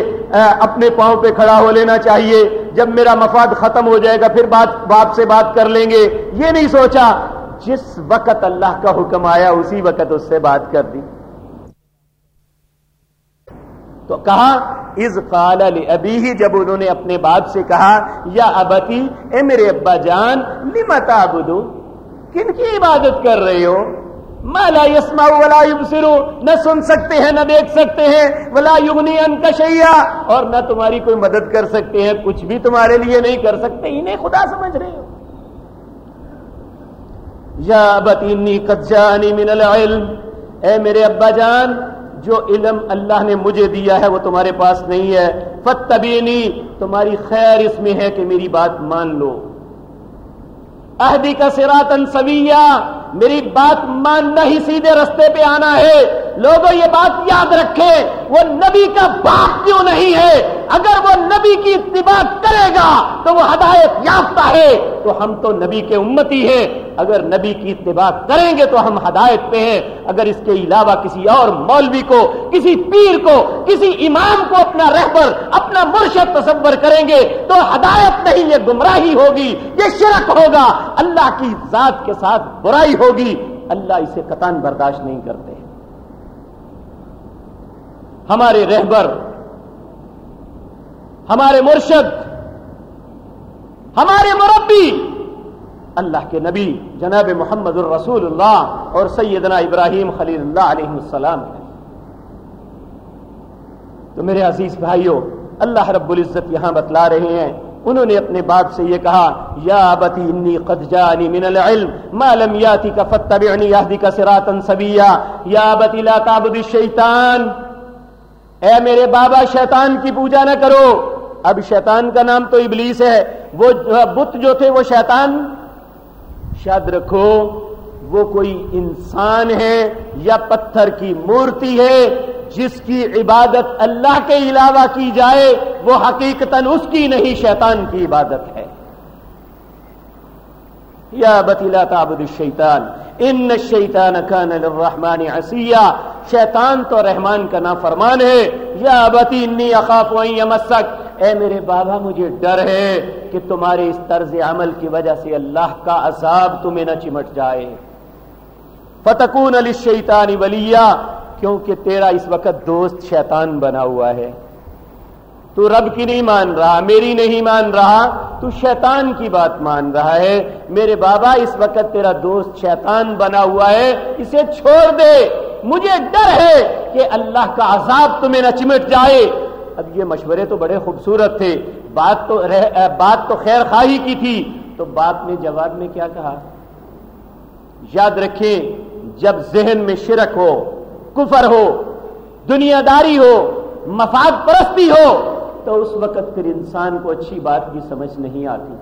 [SPEAKER 1] اپنے پاؤں پہ کھڑا ہو لینا چاہیے، جب میرا مفاد ختم ہو جائے گا، پھر بات، باپ سے بات کر لیں گے۔ یہ نہیں سوچا، جس وقت اللہ کا حکم آیا، اسی وقت اس سے بات کر دی۔ تو کہا از قال علی ابھی ہی جب انہوں نے اپنے باپ سے کہا، یا ابتی، اے میرے ابا جان لمتا بدو کن کی عبادت کر رہے ہو؟ مالا یسما ولا یبصرو، نہ سن سکتے ہیں، نہ دیکھ سکتے ہیں، ولا یغنی ان کشیا اور نہ تمہاری کوئی مدد کر سکتے ہیں، کچھ بھی تمہارے لیے نہیں کر سکتے، انہیں خدا سمجھ رہے ہو۔ یا بتی قد جانی من العلم۔ اے میرے ابا جان، جو علم اللہ نے مجھے دیا ہے، وہ تمہارے پاس نہیں ہے۔ فتبینی تمہاری خیر اس میں ہے کہ میری بات مان لو۔ اہدی کا سراتن سویا میری بات ماننا ہی سیدھے رستے پہ آنا ہے۔ لوگوں یہ بات یاد رکھے، وہ نبی کا باپ کیوں نہیں ہے؟ اگر وہ نبی کی اتباع کرے گا تو وہ ہدایت یافتہ ہے۔ تو ہم تو نبی کے امتی ہیں۔ اگر نبی کی اتباع کریں گے تو ہم ہدایت پہ ہیں۔ اگر اس کے علاوہ کسی اور مولوی کو، کسی پیر کو، کسی امام کو اپنا رہبر، اپنا مرشد تصور کریں گے تو ہدایت نہیں، یہ گمراہی ہوگی، یہ شرک ہوگا۔ اللہ کی ذات کے ساتھ برائی ہوگی۔ اللہ اسے قطان برداشت نہیں کرتے۔ ہمارے رہبر، ہمارے مرشد، ہمارے مربی، اللہ کے نبی جناب محمد الرسول اللہ اور سیدنا ابراہیم خلیل اللہ علیہ السلام تو میرے عزیز بھائیوں اللہ رب العزت یہاں بتلا رہے ہیں۔ انہوں نے اپنے باپ سے یہ کہا، یا بتی انی قد جانی من العلم، ما لم یاتی کا فتبعنی یهدی کا صراطا سبیا یا بتی لا تعبد الشیطان۔ اے میرے بابا، شیطان کی پوجا نہ کرو۔ اب شیطان کا نام تو ابلیس ہے۔ وہ بت جو تھے، وہ شیطان۔ شاد رکھو، وہ کوئی انسان ہے یا پتھر کی مورتی ہے، جس کی عبادت اللہ کے علاوہ کی جائے، وہ حقیقت اس کی نہیں، شیطان کی عبادت ہے۔ یا بتیلا تعبد الشیطان۔ ان الشیطان کان للرحمن عصیا۔ شیطان تو رحمان کا نام فرمان ہے۔ یا بتی انی اخاف ان یمسک۔ اے میرے بابا، مجھے ڈر ہے کہ تمہارے اس طرز عمل کی وجہ سے اللہ کا عذاب تمہیں نہ چمٹ جائے۔ فتکون علی شیطانی ولیہ کیونکہ تیرا اس وقت دوست شیطان بنا ہوا ہے۔ تو رب کی نہیں مان رہا، میری نہیں مان رہا، تو شیطان کی بات مان رہا ہے۔ میرے بابا، اس وقت تیرا دوست شیطان بنا ہوا ہے، اسے چھوڑ دے۔ مجھے ڈر ہے کہ اللہ کا عذاب تمہیں نہ چمٹ جائے۔ اب یہ مشورے تو بڑے خوبصورت تھے۔ بات تو بات تو خیر خواہی کی تھی۔ تو باپ نے جواب میں کیا کہا؟ یاد رکھیں، جب ذہن میں شرک ہو، کفر ہو، دنیا داری ہو، مفاد پرستی ہو تو اس وقت پھر انسان کو اچھی بات بھی سمجھ نہیں آتی۔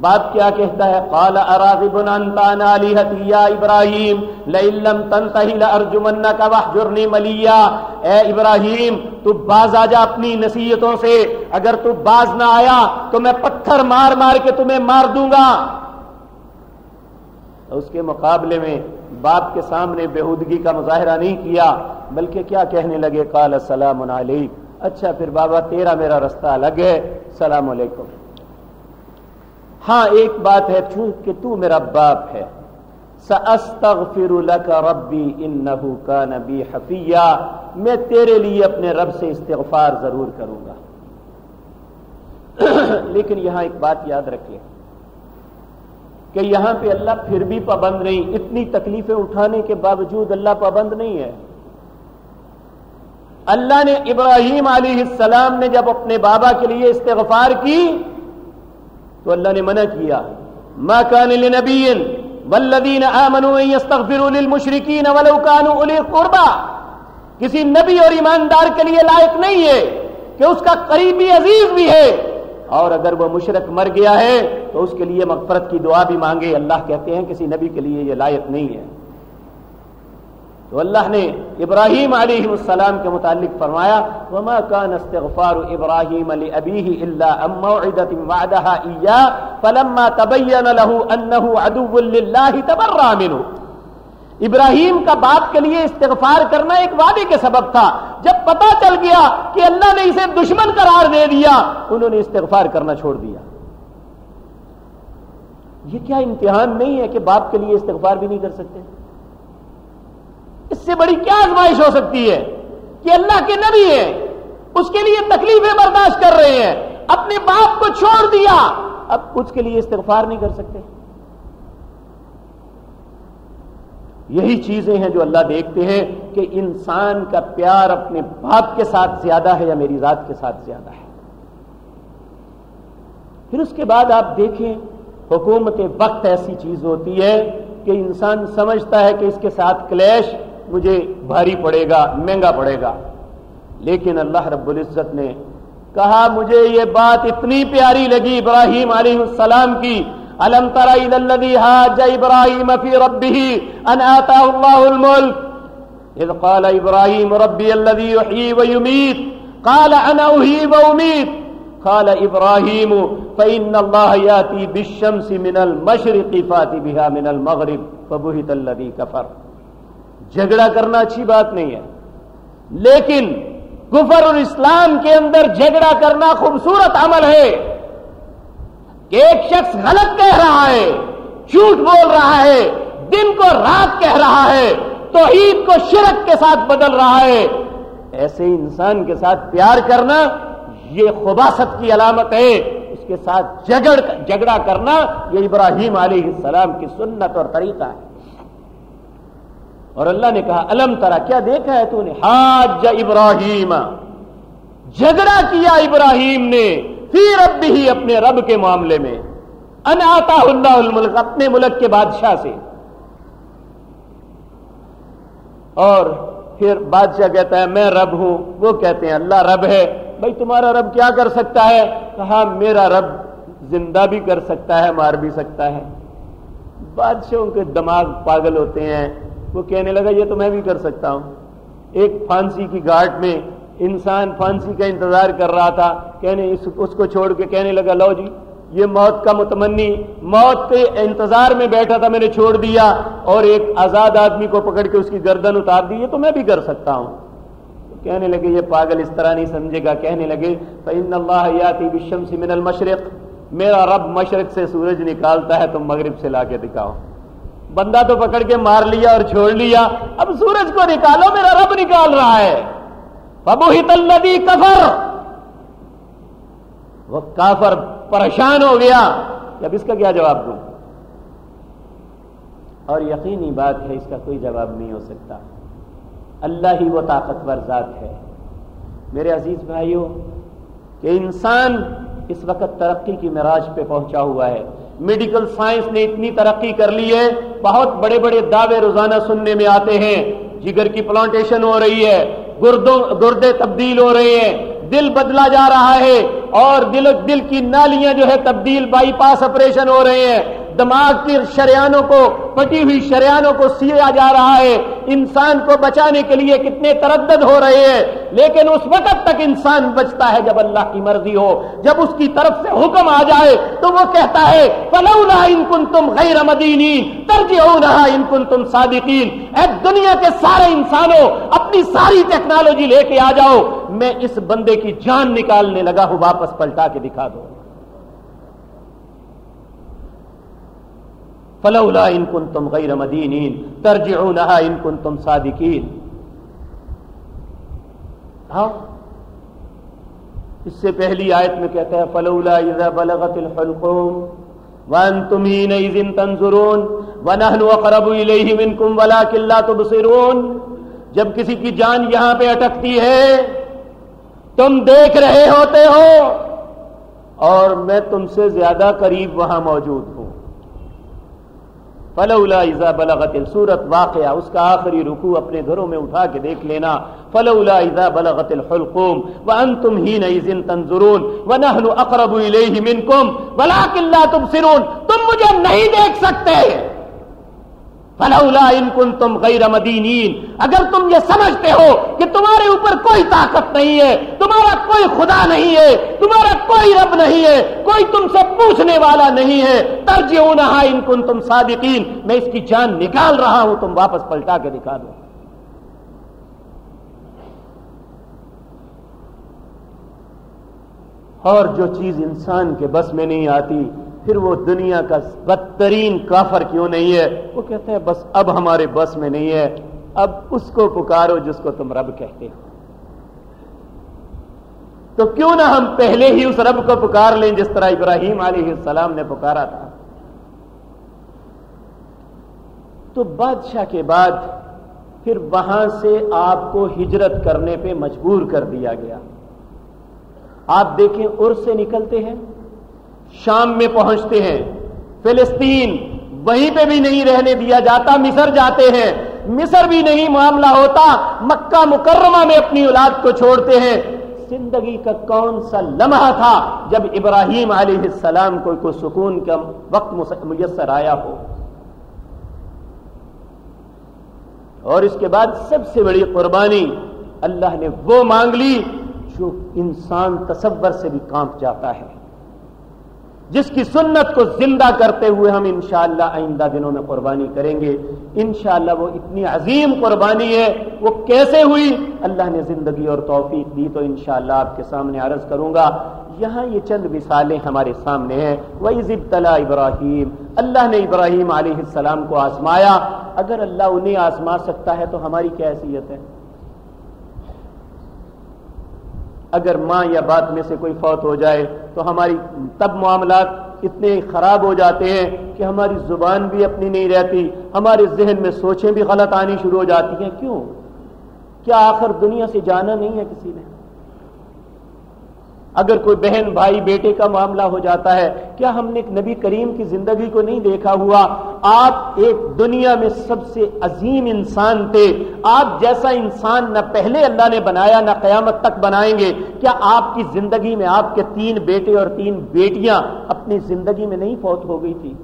[SPEAKER 1] باپ کیا کہتا ہے؟ قال اراغب انت عن الہتی یا ابراہیم، لئن لم تنتهي لارجمنك واحجرني ملیا اے ابراہیم، تو باز آ جا اپنی نصیحتوں سے۔ اگر تو باز نہ آیا، تو میں پتھر مار مار کے تمہیں مار دوں گا۔ اس کے مقابلے میں باپ کے سامنے بےحودگی کا مظاہرہ نہیں کیا، بلکہ کیا کہنے لگے؟ قال السلام علیک۔ اچھا پھر بابا، تیرا میرا رستہ الگ ہے۔ السلام علیکم۔ ہاں ایک بات ہے کہ تو میرا باپ ہے۔ سأستغفر لك ربی انه كان بی حفیہ میں تیرے لیے اپنے رب سے استغفار ضرور کروں گا۔ لیکن یہاں ایک بات یاد رکھیں کہ یہاں پہ اللہ پھر بھی پابند نہیں، اتنی تکلیفیں اٹھانے کے باوجود اللہ پابند نہیں ہے۔ اللہ نے ابراہیم علیہ السلام نے جب اپنے بابا کے لیے استغفار کی تو اللہ نے منع کیا، ما كان لنبي والذين امنوا ان يستغفروا للمشركين ولو كانوا اولي قربى کسی نبی اور ایماندار کے لیے لائق نہیں ہے کہ اس کا قریبی عزیز بھی ہے۔ اور اگر وہ مشرق مر گیا ہے تو اس کے لیے مغفرت کی دعا بھی مانگے۔ اللہ کہتے ہیں کسی نبی کے لیے یہ لائق نہیں ہے۔ تو اللہ نے ابراہیم علیہ السلام کے متعلق فرمایا، وما كان استغفار ابراہیم لابيه الا ام موعده وعدها اياه فلما تبين له انه عدو لله تبرأ منه۔ ابراہیم کا باپ کے لیے استغفار کرنا ایک وعدے کے سبب تھا۔ جب پتا چل گیا کہ اللہ نے اسے دشمن قرار دے دیا، انہوں نے استغفار کرنا چھوڑ دیا۔ یہ کیا امتحان نہیں ہے کہ باپ کے لیے استغفار بھی نہیں کر سکتے؟ اس سے بڑی کیا آزمائش ہو سکتی ہے کہ اللہ کے نبی ہے اس کے لیے تکلیفیں برداشت کر رہے ہیں، اپنے باپ کو چھوڑ دیا۔ اب اس کے لیے استغفار نہیں کر سکتے۔ یہی چیزیں ہیں جو اللہ دیکھتے ہیں کہ انسان کا پیار اپنے باپ کے ساتھ زیادہ ہے یا میری ذات کے ساتھ زیادہ ہے۔ پھر اس کے بعد آپ دیکھیں، حکومت وقت ایسی چیز ہوتی ہے کہ انسان سمجھتا ہے کہ اس کے ساتھ کلیش مجھے بھاری پڑے گا، مہنگا پڑے گا۔ لیکن اللہ رب العزت نے کہا، مجھے یہ بات اتنی پیاری لگی ابراہیم علیہ السلام کی، الم تر الذي حاج ابراهيم في ربه ان اتاه الله الملك اذ قال ابراهيم ربي الذي يحيي ويميت قال، انا احيي واميت قال ابراهيم فان الله ياتي بالشمس من المشرق فاتي بها من المغرب، فبهت الذي كفر جھگڑا کرنا اچھی بات نہیں ہے۔ لیکن کفر اور اسلام کے اندر جھگڑا کرنا خوبصورت عمل ہے۔ کہ ایک شخص غلط کہہ رہا ہے، جھوٹ بول رہا ہے، دن کو رات کہہ رہا ہے تو عید کو شرک کے ساتھ بدل رہا ہے۔ ایسے انسان کے ساتھ پیار کرنا یہ خباست کی علامت ہے۔ اس کے ساتھ جگڑ جھگڑا کرنا یہ ابراہیم علیہ السلام کی سنت اور طریقہ ہے۔ اور اللہ نے کہا، الم ترا کیا دیکھا ہے تو نے؟ حاج ابراہیم۔ جھگڑا کیا ابراہیم نے فی رب ہی اپنے رب کے معاملے میں۔ ان آتا اللہ الملک، اپنے ملک کے بادشاہ سے۔ اور پھر بادشاہ کہتا ہے، میں رب ہوں۔ وہ کہتے ہیں، اللہ رب ہے۔ بھائی تمہارا رب کیا کر سکتا ہے؟ کہا، میرا رب زندہ بھی کر سکتا ہے، مار بھی سکتا ہے۔ بادشاہوں کے دماغ پاگل ہوتے ہیں۔ وہ کہنے لگا، یہ تو میں بھی کر سکتا ہوں۔ ایک پھانسی کی گھاٹ میں انسان پھانسی کا انتظار کر رہا تھا، کہنے، اس اس کو چھوڑ کے کہنے لگا، لو جی یہ موت کا متمنی، موت کے انتظار میں بیٹھا تھا، میں نے چھوڑ دیا اور ایک آزاد آدمی کو پکڑ کے اس کی گردن اتار دی، یہ تو میں بھی کر سکتا ہوں۔ کہنے لگے، یہ پاگل اس طرح نہیں سمجھے گا۔ کہنے لگے، فَإِنَّ اللَّهَ يَاتِي بِالشَّمْسِ مِنَ الْمَشْرِقِ۔ میرا رب مشرق سے سورج نکالتا ہے، تم مغرب سے لا کے دکھاؤ۔ بندہ تو پکڑ کے مار لیا اور چھوڑ لیا۔ اب سورج کو نکالو، میرا رب نکال رہا ہے۔ ببو ہی تلدی کفر وہ کافر پریشان ہو گیا۔ اب اس کا کیا جواب دوں؟ اور یقینی بات ہے، اس کا کوئی جواب نہیں ہو سکتا۔ اللہ ہی وہ طاقتور ذات ہے۔ میرے عزیز بھائیوں کہ انسان اس وقت ترقی کی معراج پہ پہنچا ہوا ہے۔ میڈیکل سائنس نے اتنی ترقی کر لی ہے، بہت بڑے بڑے دعوے روزانہ سننے میں آتے ہیں۔ جگر کی پلانٹیشن ہو رہی ہے، گردوں، گردے تبدیل ہو رہے ہیں۔ دل بدلا جا رہا ہے اور دل دل کی نالیاں جو ہے تبدیل بائی پاس آپریشن ہو رہے ہیں۔ دماغ کی شریانوں کو پٹی ہوئی شریانوں کو سیا جا رہا ہے۔ انسان کو بچانے کے لیے کتنے تردد ہو رہے ہیں۔ لیکن اس وقت تک انسان بچتا ہے جب اللہ کی مرضی ہو۔ جب اس کی طرف سے حکم آ جائے تو وہ کہتا ہے، فلولا ان کن تم غیر مدینی ترجیح رہا ان کن تم صادقین اے دنیا کے سارے انسانوں، اپنی ساری ٹیکنالوجی لے کے آ جاؤ۔ میں اس بندے کی جان نکالنے لگا ہوں، واپس پلٹا کے دکھا دو فلولا ان کن تم غیر مدینین ترجعونها ان کن تم صادقین. ہاں؟ اس سے پہلی آیت میں کہتا ہے، فلولا اذا بلغت الحلقوم وانتم حينئذ تنظرون ونحن اقرب اليه منكم ولكن لا تبصرون. جب کسی کی جان یہاں پہ اٹکتی ہے، تم دیکھ رہے ہوتے ہو اور میں تم سے زیادہ قریب وہاں موجود ہوں۔ فلولا اذا بلغت سورت واقعہ، اس کا آخری رکوع اپنے گھروں میں اٹھا کے دیکھ لینا۔ فلولا اذا بلغت الحلقوم، وانتم حينئذ تنظرون، ونحن اقرب اليه منكم ولكن لا تبصرون، تم مجھے نہیں دیکھ سکتے۔ فلولا ان کن تم غیر مدینین۔ اگر تم یہ سمجھتے ہو کہ تمہارے اوپر کوئی طاقت نہیں ہے، تمہارا کوئی خدا نہیں ہے، تمہارا کوئی رب نہیں ہے، کوئی تم سے پوچھنے والا نہیں ہے ترجیح ان کن تم صادقین۔ میں اس کی جان نکال رہا ہوں، تم واپس پلٹا کے دکھا دو اور جو چیز انسان کے بس میں نہیں آتی پھر وہ دنیا کا بدترین کافر کیوں نہیں ہے؟ وہ کہتے ہیں، بس اب ہمارے بس میں نہیں ہے۔ اب اس کو پکارو جس کو تم رب کہتے ہو۔ تو کیوں نہ ہم پہلے ہی اس رب کو پکار لیں جس طرح ابراہیم علیہ السلام نے پکارا تھا۔ تو بادشاہ کے بعد پھر وہاں سے آپ کو ہجرت کرنے پہ مجبور کر دیا گیا۔ آپ دیکھیں ار سے نکلتے ہیں۔ شام میں پہنچتے ہیں۔ فلسطین وہیں پہ بھی نہیں رہنے دیا جاتا، مصر جاتے ہیں۔ مصر بھی نہیں معاملہ ہوتا، مکہ مکرمہ میں اپنی اولاد کو چھوڑتے ہیں۔ زندگی کا کون سا لمحہ تھا جب ابراہیم علیہ السلام کو کوئی سکون کا وقت میسر آیا ہو؟ اور اس کے بعد سب سے بڑی قربانی اللہ نے وہ مانگ لی جو انسان تصور سے بھی کانپ جاتا ہے۔ جس کی سنت کو زندہ کرتے ہوئے ہم انشاءاللہ آئندہ دنوں میں قربانی کریں گے۔ انشاءاللہ وہ اتنی عظیم قربانی ہے۔ وہ کیسے ہوئی؟ اللہ نے زندگی اور توفیق دی تو انشاءاللہ آپ کے سامنے عرض کروں گا، یہاں یہ چند مثالیں ہمارے سامنے ہیں۔ وہی ضب ابراہیم اللہ نے ابراہیم علیہ السلام کو آزمایا۔ اگر اللہ انہیں آزما سکتا ہے تو ہماری کیا حیثیت ہے۔ اگر ماں یا باپ میں سے کوئی فوت ہو جائے تو ہماری تب معاملات اتنے خراب ہو جاتے ہیں کہ ہماری زبان بھی اپنی نہیں رہتی، ہمارے ذہن میں سوچیں بھی غلط آنی شروع ہو جاتی ہیں۔ کیوں؟ کیا آخر دنیا سے جانا نہیں ہے کسی نے؟ اگر کوئی بہن، بھائی، بیٹے کا معاملہ ہو جاتا ہے، کیا ہم نے نبی کریم کی زندگی کو نہیں دیکھا ہوا؟ آپ ایک دنیا میں سب سے عظیم انسان تھے۔ آپ جیسا انسان نہ پہلے اللہ نے بنایا، نہ قیامت تک بنائیں گے۔ کیا آپ کی زندگی میں آپ کے تین بیٹے اور تین بیٹیاں اپنی زندگی میں نہیں فوت ہو گئی تھی؟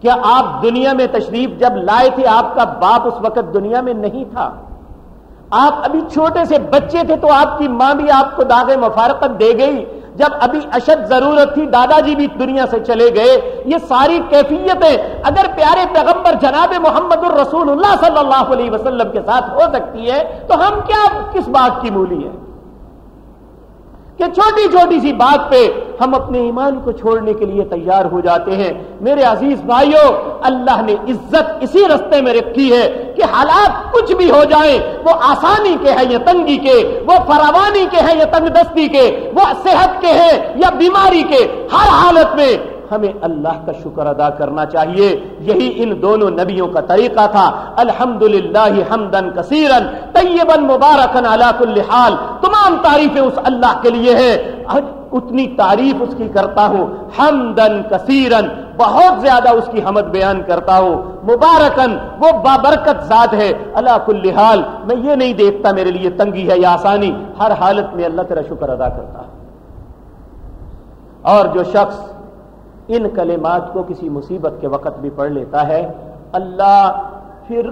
[SPEAKER 1] کیا آپ دنیا میں تشریف جب لائے تھے، آپ کا باپ اس وقت دنیا میں نہیں تھا؟ آپ ابھی چھوٹے سے بچے تھے تو آپ کی ماں بھی آپ کو داغ مفارقت دے گئی۔ جب ابھی اشد ضرورت تھی دادا جی بھی دنیا سے چلے گئے۔ یہ ساری کیفیتیں اگر پیارے پیغمبر جناب محمد الرسول اللہ صلی اللہ علیہ وسلم کے ساتھ ہو سکتی ہے، تو ہم کیا کس بات کی مولی ہے کہ چھوٹی چھوٹی سی بات پہ ہم اپنے ایمان کو چھوڑنے کے لیے تیار ہو جاتے ہیں۔ میرے عزیز بھائیوں، اللہ نے عزت اسی رستے میں رکھی ہے کہ حالات کچھ بھی ہو جائیں، وہ آسانی کے ہیں یا تنگی کے، وہ فراوانی کے ہیں یا تنگ دستی کے، وہ صحت کے ہیں یا بیماری کے۔ ہر حالت میں ہمیں اللہ کا شکر ادا کرنا چاہیے۔ یہی ان دونوں نبیوں کا طریقہ تھا۔ الحمد للہ ہمدن کثیرن طیبن مبارکن کل حال، تمام تعریفیں اس اللہ کے لیے ہے اتنی تعریف اس کی کرتا ہوں حمدن کثیرن بہت زیادہ اس کی حمد بیان کرتا ہوں۔ مبارکن وہ بابرکت ذات ہے۔ اللہ کل حال، میں یہ نہیں دیکھتا میرے لیے تنگی ہے یا آسانی، ہر حالت میں اللہ تیرا شکر ادا کرتا اور جو شخص ان کلمات کو کسی مصیبت کے وقت بھی پڑھ لیتا ہے، اللہ پھر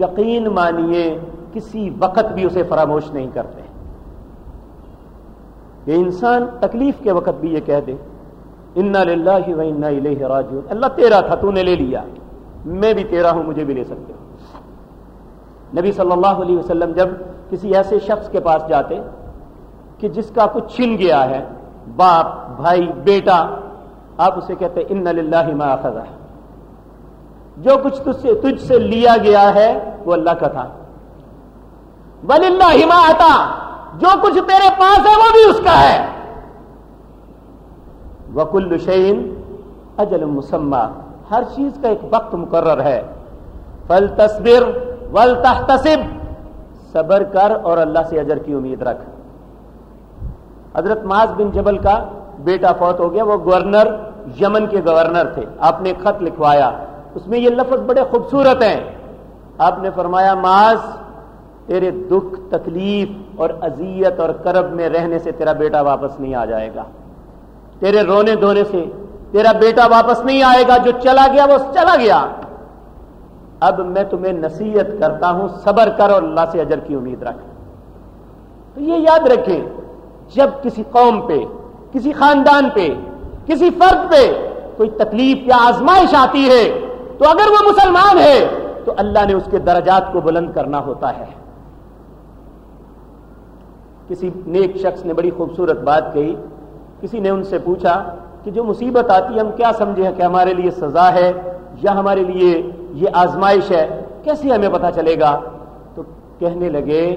[SPEAKER 1] یقین مانیے کسی وقت بھی اسے فراموش نہیں کرتے۔ کہ انسان تکلیف کے وقت بھی یہ کہہ دے ان للہ و انا الیہ راجعون۔ اللہ تیرا تھا، تو نے لے لیا۔ میں بھی تیرا ہوں، مجھے بھی لے سکتے ہو۔ نبی صلی اللہ علیہ وسلم جب کسی ایسے شخص کے پاس جاتے کہ جس کا کچھ چھن گیا ہے، باپ، بھائی، بیٹا، آپ اسے کہتے ان للہ ما اخذہ جو کچھ تجھ سے تجھ سے لیا گیا ہے، وہ اللہ کا تھا۔ بل اللہ جو کچھ تیرے پاس ہے وہ بھی اس کا ہے۔ وکل شعین اجل مسمہ ہر چیز کا ایک وقت مقرر ہے۔ فل تصبر ول تحتسب صبر کر اور اللہ سے اجر کی امید رکھ۔ حضرت معاذ بن جبل کا بیٹا فوت ہو گیا، وہ گورنر، یمن کے گورنر تھے۔ آپ نے خط لکھوایا۔ اس میں یہ لفظ بڑے خوبصورت ہیں۔ آپ نے فرمایا، معاذ تیرے دکھ، تکلیف اور اذیت اور کرب میں رہنے سے تیرا بیٹا واپس نہیں آ جائے گا۔ تیرے رونے دھونے سے تیرا بیٹا واپس نہیں آئے گا، جو چلا گیا وہ چلا گیا۔ اب میں تمہیں نصیحت کرتا ہوں، صبر کر اور اللہ سے اجر کی امید رکھ۔ تو یہ یاد رکھیں، جب کسی قوم پہ، کسی خاندان پہ، کسی فرد پہ کوئی تکلیف یا آزمائش آتی ہے تو اگر وہ مسلمان ہے تو اللہ نے اس کے درجات کو بلند کرنا ہوتا ہے۔ کسی نیک شخص نے بڑی خوبصورت بات کہی، کسی نے ان سے پوچھا کہ جو مصیبت آتی ہے، ہم کیا سمجھے کہ ہمارے لیے سزا ہے یا ہمارے لیے یہ آزمائش ہے؟ کیسے ہمیں پتا چلے گا؟ تو کہنے لگے،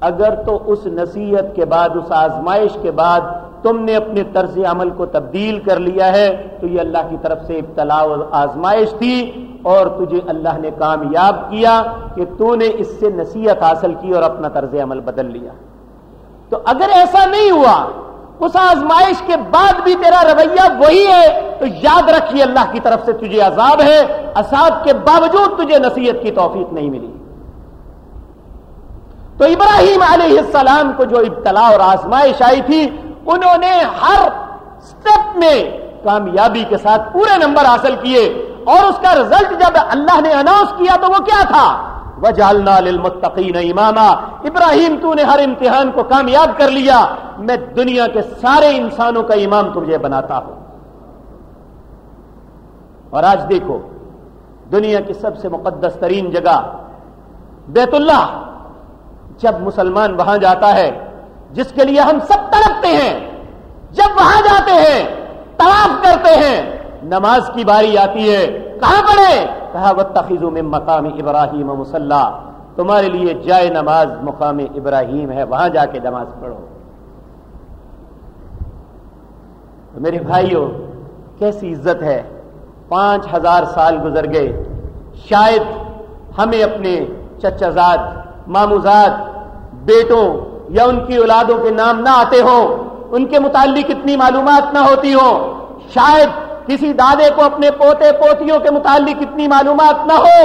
[SPEAKER 1] اگر تو اس نصیحت کے بعد، اس آزمائش کے بعد تم نے اپنے طرز عمل کو تبدیل کر لیا ہے، تو یہ اللہ کی طرف سے ابتلا و آزمائش تھی اور تجھے اللہ نے کامیاب کیا کہ تو نے اس سے نصیحت حاصل کی اور اپنا طرز عمل بدل لیا۔ تو اگر ایسا نہیں ہوا، اس آزمائش کے بعد بھی تیرا رویہ وہی ہے، تو یاد رکھیے اللہ کی طرف سے تجھے عذاب ہے اساد کے باوجود تجھے نصیحت کی توفیق نہیں ملی۔ تو ابراہیم علیہ السلام کو جو ابتلا اور آزمائش آئی تھی، انہوں نے ہر سٹیپ میں کامیابی کے ساتھ پورے نمبر حاصل کیے اور اس کا رزلٹ جب اللہ نے اناؤنس کیا تو وہ کیا تھا؟ وجالنا للمتقین اماما۔ ابراہیم، تو نے ہر امتحان کو کامیاب کر لیا۔ میں دنیا کے سارے انسانوں کا امام تجھے بناتا ہوں۔ اور آج دیکھو، دنیا کی سب سے مقدس ترین جگہ بیت اللہ۔ جب مسلمان وہاں جاتا ہے، جس کے لیے ہم سب تڑپتے ہیں، جب وہاں جاتے ہیں، طواف کرتے ہیں، نماز کی باری آتی ہے، کہاں پڑھے کہا وہ تخیزوں میں مقام ابراہیم مسلح تمہارے لیے جائے نماز مقام ابراہیم ہے، وہاں جا کے نماز پڑھو۔ تو میرے بھائیوں کیسی عزت ہے؟ پانچ ہزار سال گزر گئے۔ شاید ہمیں اپنے چچازاد ماموزاد بیٹوں یا ان کی اولادوں کے نام نہ آتے ہوں، ان کے متعلق اتنی معلومات نہ ہوتی ہوں۔ شاید کسی دادے کو اپنے پوتے پوتیوں کے متعلق اتنی معلومات نہ ہو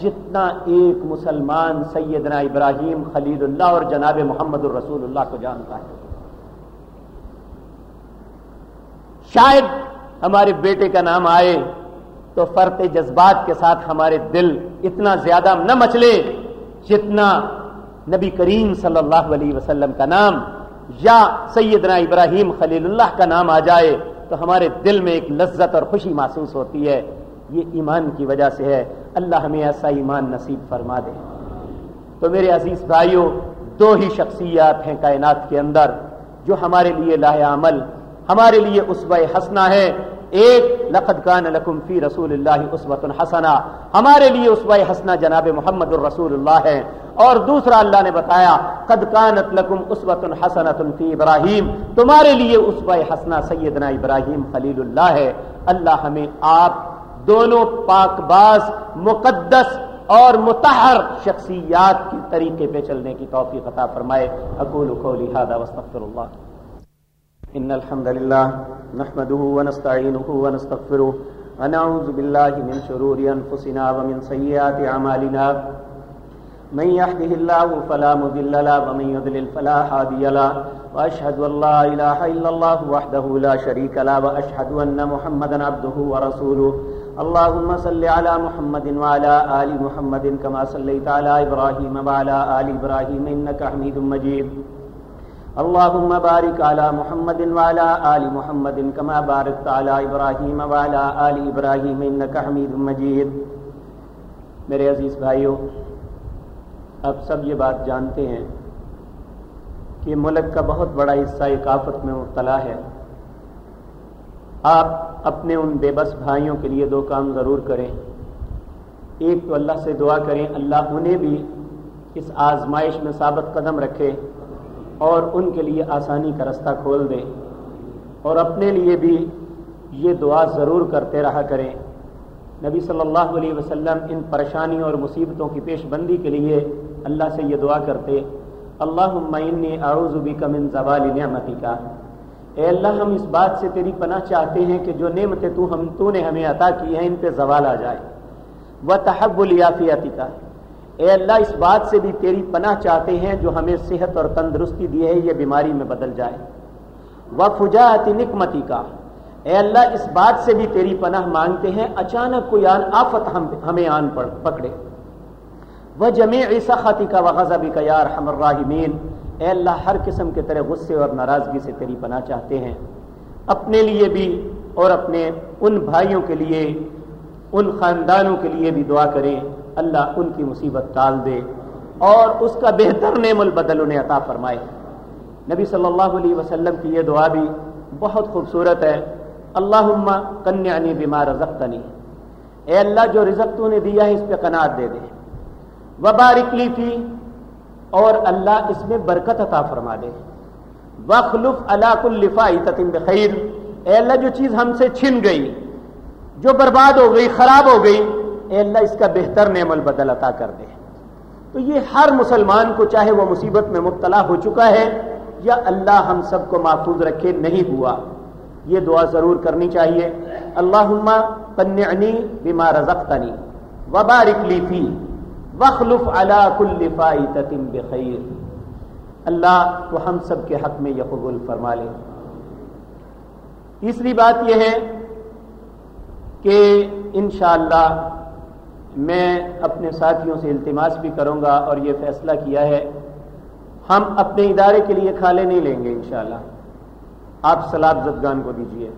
[SPEAKER 1] جتنا ایک مسلمان سیدنا ابراہیم خلیل اللہ اور جناب محمد الرسول اللہ کو جانتا ہے۔ شاید ہمارے بیٹے کا نام آئے تو فرق جذبات کے ساتھ ہمارے دل اتنا زیادہ نہ مچلے جتنا نبی کریم صلی اللہ علیہ وسلم کا نام یا سیدنا ابراہیم خلیل اللہ کا نام آ جائے۔ تو ہمارے دل میں ایک لذت اور خوشی محسوس ہوتی ہے۔ یہ ایمان کی وجہ سے ہے۔ اللہ ہمیں ایسا ایمان نصیب فرما دے۔ تو میرے عزیز بھائیوں دو ہی شخصیات ہیں کائنات کے اندر جو ہمارے لیے لاہ عمل، ہمارے لیے اسوہ حسنہ ہے۔ ایک لقد کان لکم فی رسول اللہ اسوت الحسنا ہمارے لیے اسوہ حسنا جناب محمد الرسول اللہ ہے۔ اور دوسرا اللہ نے بتایا، قد کانت لکم اسوت الحسنۃ فی ابراہیم۔ تمہارے لیے اسوہ حسنا سیدنا ابراہیم خلیل اللہ ہے۔ اللہ ہمیں آپ دونوں پاک باز، مقدس اور متحر شخصیات کی طریقے پہ چلنے کی توفیق عطا فرمائے۔ اقول قولی هذا واستغفر اللہ۔ إن الحمد لله نحمده ونستعينه ونستغفره ونعوذ بالله من شرور أنفسنا ومن سيئات عمالنا من يهده الله فلا مضل له ومن يضلل فلا هادي له. واشهد ان لا اله الا الله وحده لا شريك له واشهد ان محمدا عبده ورسوله. اللهم صل على محمد وعلى ال محمد كما صليت على ابراهيم وعلى ال ابراهيم انك حميد مجيد. اللهم بارك على محمد وعلى ال محمد كما باركت على ابراهيم وعلى ال ابراهيم انك حميد مجيد میرے عزیز بھائیوں اب سب یہ بات جانتے ہیں کہ ملک کا بہت بڑا حصہ ایک آفت میں مبتلا ہے۔ آپ اپنے ان بے بس بھائیوں کے لیے دو کام ضرور کریں۔ ایک تو اللہ سے دعا کریں، اللہ انہیں بھی اس آزمائش میں ثابت قدم رکھے۔ اور ان کے لیے آسانی کا رستہ کھول دیں۔ اور اپنے لیے بھی یہ دعا ضرور کرتے رہا کریں۔ نبی صلی اللہ علیہ وسلم ان پریشانیوں اور مصیبتوں کی پیش بندی کے لیے اللہ سے یہ دعا کرتے اللہ اعوذ بک من زوال نعمتی کا اے اللہ، ہم اس بات سے تیری پناہ چاہتے ہیں کہ جو نعمتیں تو ہم تو نے ہمیں عطا کی ہیں، ان پہ زوال آ جائے۔ وہ تحب الیافیتی کا اے اللہ، اس بات سے بھی تیری پناہ چاہتے ہیں جو ہمیں صحت اور تندرستی دی ہے، یہ بیماری میں بدل جائے۔ وہ نکمتی کا اے اللہ، اس بات سے بھی تیری پناہ مانگتے ہیں، اچانک کوئی آن، آفت ہم، ہمیں آن پکڑے۔ وہ جمع سختی کا وغذبی کا یار ہم اے اللہ، ہر قسم کے طرح غصے اور ناراضگی سے تیری پناہ چاہتے ہیں۔ اپنے لیے بھی اور اپنے ان بھائیوں کے لیے، ان خاندانوں کے لیے بھی دعا کریں۔ اللہ ان کی مصیبت ٹال دے اور اس کا بہتر نعم البدل انہیں عطا فرمائے۔ نبی صلی اللہ علیہ وسلم کی یہ دعا بھی بہت خوبصورت ہے۔ اللہ کنیانی بیمار رزق اے اللہ جو رزق تو نے دیا ہے اس پہ قناعت دے دے۔ وبارک لی تھی اور اللہ اس میں برکت عطا فرما دے۔ وخلف اللہ تتم بخیر۔ اے اللہ جو چیز ہم سے چھن گئی، جو برباد ہو گئی، خراب ہو گئی اے اللہ اس کا بہتر نعم البدل عطا کر دے۔ تو یہ ہر مسلمان کو چاہے وہ مصیبت میں مبتلا ہو چکا ہے یا اللہ ہم سب کو محفوظ رکھے نہیں ہوا۔ یہ دعا ضرور کرنی چاہیے۔ اللہ پنعنی بما رزقتنی وبارک لی فی وخلف علا کل فائتتم بخیر۔ اللہ تو ہم سب کے حق میں یہ قبول فرما لے۔ تیسری بات یہ ہے کہ انشاءاللہ میں اپنے ساتھیوں سے التماس بھی کروں گا اور یہ فیصلہ کیا ہے، ہم اپنے ادارے کے لیے کھالے نہیں لیں گے انشاءاللہ۔ آپ سلاب زدگان کو دیجیے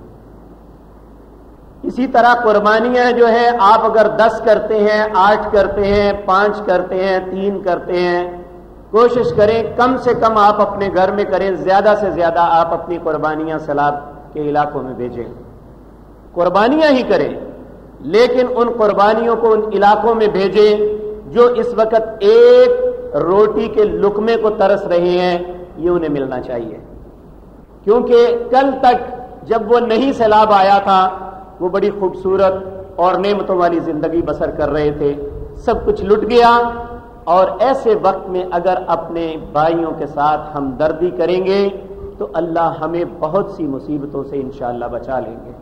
[SPEAKER 1] اسی طرح قربانیاں جو ہے آپ اگر دس کرتے ہیں، آٹھ کرتے ہیں، پانچ کرتے ہیں، تین کرتے ہیں، کوشش کریں کم سے کم آپ اپنے گھر میں کریں، زیادہ سے زیادہ آپ اپنی قربانیاں سلاب کے علاقوں میں بھیجیں۔ قربانیاں ہی کریں۔ لیکن ان قربانیوں کو ان علاقوں میں بھیجیں جو اس وقت ایک روٹی کے لکمے کو ترس رہے ہیں، یہ انہیں ملنا چاہیے۔ کیونکہ کل تک جب وہ نہیں سیلاب آیا تھا، وہ بڑی خوبصورت اور نعمتوں والی زندگی بسر کر رہے تھے۔ سب کچھ لٹ گیا اور ایسے وقت میں اگر اپنے بھائیوں کے ساتھ ہم دردی کریں گے، تو اللہ ہمیں بہت سی مصیبتوں سے انشاءاللہ بچا لیں گے۔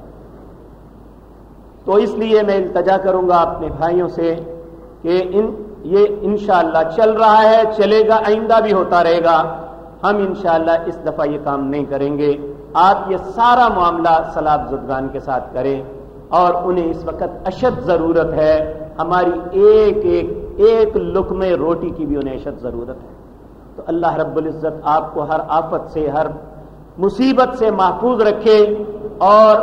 [SPEAKER 1] تو اس لیے میں التجا کروں گا اپنے بھائیوں سے کہ ان یہ انشاءاللہ چل رہا ہے، چلے گا، آئندہ بھی ہوتا رہے گا۔ ہم انشاءاللہ اس دفعہ یہ کام نہیں کریں گے۔ آپ یہ سارا معاملہ سلاد زدگان کے ساتھ کریں۔ اور انہیں اس وقت اشد ضرورت ہے۔ ہماری ایک ایک ایک لکم روٹی کی بھی انہیں اشد ضرورت ہے۔ تو اللہ رب العزت آپ کو ہر آفت سے، ہر مصیبت سے محفوظ رکھے اور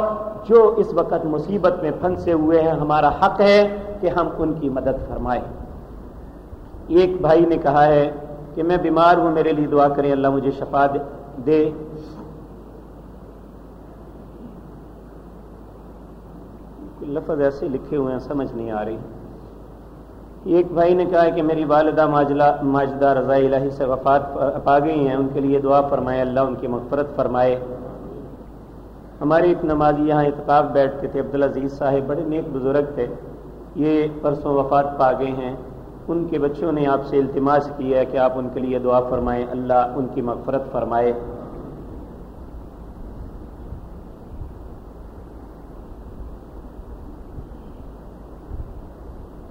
[SPEAKER 1] جو اس وقت مصیبت میں پھنسے ہوئے ہیں، ہمارا حق ہے کہ ہم ان کی مدد فرمائیں۔ ایک بھائی نے کہا ہے کہ میں بیمار ہوں، میرے لیے دعا کریں، اللہ مجھے شفا دے لفظ ایسے لکھے ہوئے ہیں، سمجھ نہیں آ رہی۔ ایک بھائی نے کہا کہ میری والدہ ماجدہ رضا الہی سے وفات پا گئی ہیں، ان کے لیے دعا فرمائے، اللہ ان کی مغفرت فرمائے۔ ہمارے ایک نمازی یہاں اتفاق بیٹھتے تھے، عبدالعزیز صاحب بڑے نیک بزرگ تھے۔ یہ پرسوں وفات پا گئے ہیں۔ ان کے بچوں نے آپ سے التماس کی ہے کہ آپ ان کے لیے دعا فرمائیں۔ اللہ ان کی مغفرت فرمائے۔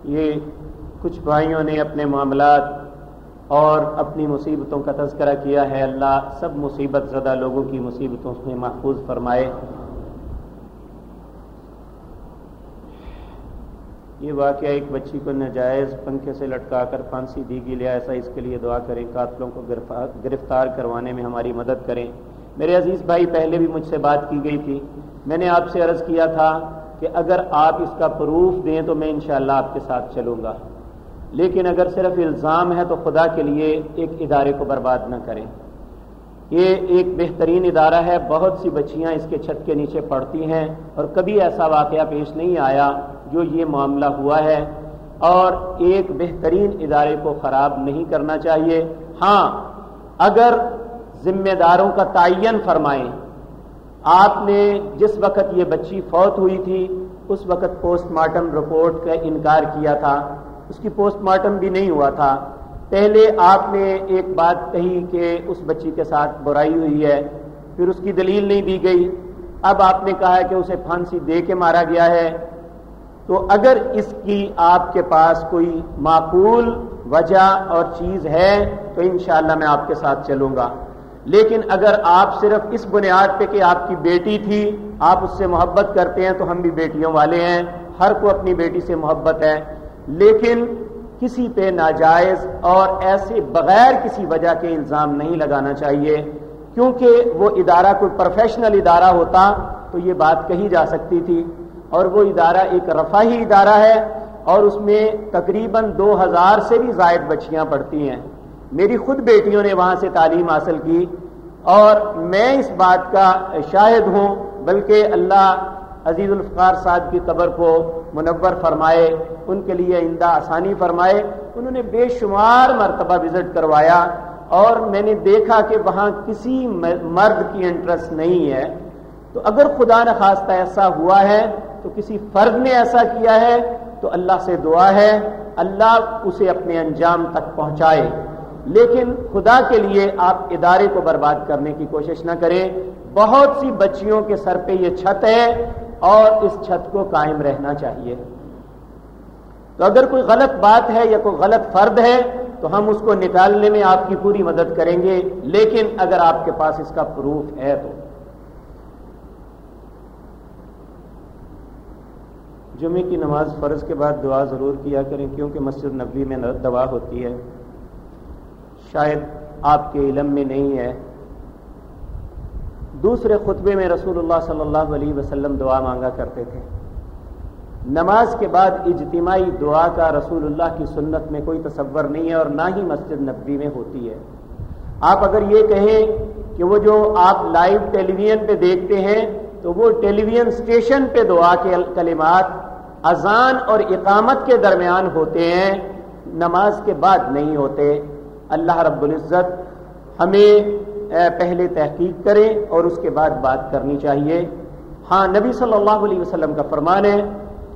[SPEAKER 1] یہ کچھ بھائیوں نے اپنے معاملات اور اپنی مصیبتوں کا تذکرہ کیا ہے۔ اللہ سب مصیبت زدہ لوگوں کی مصیبتوں سے محفوظ فرمائے۔ یہ واقعہ ایک بچی کو ناجائز پنکھے سے لٹکا کر پھانسی دی گئی۔ لیا ایسا اس کے لیے دعا کریں، قاتلوں کو گرفتار کروانے میں ہماری مدد کریں۔ میرے عزیز بھائی، پہلے بھی مجھ سے بات کی گئی تھی۔ میں نے آپ سے عرض کیا تھا کہ اگر آپ اس کا پروف دیں تو میں انشاءاللہ آپ کے ساتھ چلوں گا۔ لیکن اگر صرف الزام ہے تو خدا کے لیے ایک ادارے کو برباد نہ کریں۔ یہ ایک بہترین ادارہ ہے، بہت سی بچیاں اس کے چھت کے نیچے پڑتی ہیں اور کبھی ایسا واقعہ پیش نہیں آیا جو یہ معاملہ ہوا ہے۔ اور ایک بہترین ادارے کو خراب نہیں کرنا چاہیے۔ ہاں اگر ذمہ داروں کا تعین فرمائیں، آپ نے جس وقت یہ بچی فوت ہوئی تھی، اس وقت پوسٹ مارٹم رپورٹ کا انکار کیا تھا۔ اس کی پوسٹ مارٹم بھی نہیں ہوا تھا۔ پہلے آپ نے ایک بات کہی کہ اس بچی کے ساتھ برائی ہوئی ہے، پھر اس کی دلیل نہیں دی گئی۔ اب آپ نے کہا کہ اسے پھانسی دے کے مارا گیا ہے۔ تو اگر اس کی آپ کے پاس کوئی معقول وجہ اور چیز ہے تو انشاءاللہ میں آپ کے ساتھ چلوں گا۔ لیکن اگر آپ صرف اس بنیاد پہ کہ آپ کی بیٹی تھی، آپ اس سے محبت کرتے ہیں تو ہم بھی بیٹیوں والے ہیں۔ ہر کو اپنی بیٹی سے محبت ہے۔ لیکن کسی پہ ناجائز اور ایسے بغیر کسی وجہ کے الزام نہیں لگانا چاہیے، کیونکہ وہ ادارہ کوئی پروفیشنل ادارہ ہوتا تو یہ بات کہی جا سکتی تھی اور وہ ادارہ ایک رفاہی ادارہ ہے اور اس میں تقریباً دو ہزار سے بھی زائد بچیاں پڑھتی ہیں۔ میری خود بیٹیوں نے وہاں سے تعلیم حاصل کی اور میں اس بات کا شاہد ہوں، بلکہ اللہ عزیز الفقار صاحب کی قبر کو منور فرمائے، ان کے لیے آئندہ آسانی فرمائے۔ انہوں نے بے شمار مرتبہ وزٹ کروایا اور میں نے دیکھا کہ وہاں کسی مرد کی انٹرسٹ نہیں ہے۔ تو اگر خدا نخواستہ ایسا ہوا ہے، تو کسی فرد نے ایسا کیا ہے، تو اللہ سے دعا ہے، اللہ اسے اپنے انجام تک پہنچائے۔ لیکن خدا کے لیے آپ ادارے کو برباد کرنے کی کوشش نہ کریں۔ بہت سی بچیوں کے سر پہ یہ چھت ہے۔ اور اس چھت کو قائم رہنا چاہیے۔ تو اگر کوئی غلط بات ہے یا کوئی غلط فرد ہے، تو ہم اس کو نکالنے میں آپ کی پوری مدد کریں گے۔ لیکن اگر آپ کے پاس اس کا پروف ہے تو۔ جمعے کی نماز فرض کے بعد دعا ضرور کیا کریں، کیونکہ مسجد نبوی میں دعا ہوتی ہے۔ شاید آپ کے علم میں نہیں ہے۔ دوسرے خطبے میں رسول اللہ صلی اللہ علیہ وسلم دعا مانگا کرتے تھے۔ نماز کے بعد اجتماعی دعا کا رسول اللہ کی سنت میں کوئی تصور نہیں ہے اور نہ ہی مسجد نبوی میں ہوتی ہے۔ آپ اگر یہ کہیں کہ وہ جو آپ لائیو ٹیلی ویژن پہ دیکھتے ہیں، تو وہ ٹیلی ویژن اسٹیشن پہ دعا کے کلمات اذان اور اقامت کے درمیان ہوتے ہیں، نماز کے بعد نہیں ہوتے۔ اللہ رب العزت ہمیں پہلے تحقیق کرے اور اس کے بعد بات کرنی چاہیے۔ ہاں نبی صلی اللہ علیہ وسلم کا فرمان ہے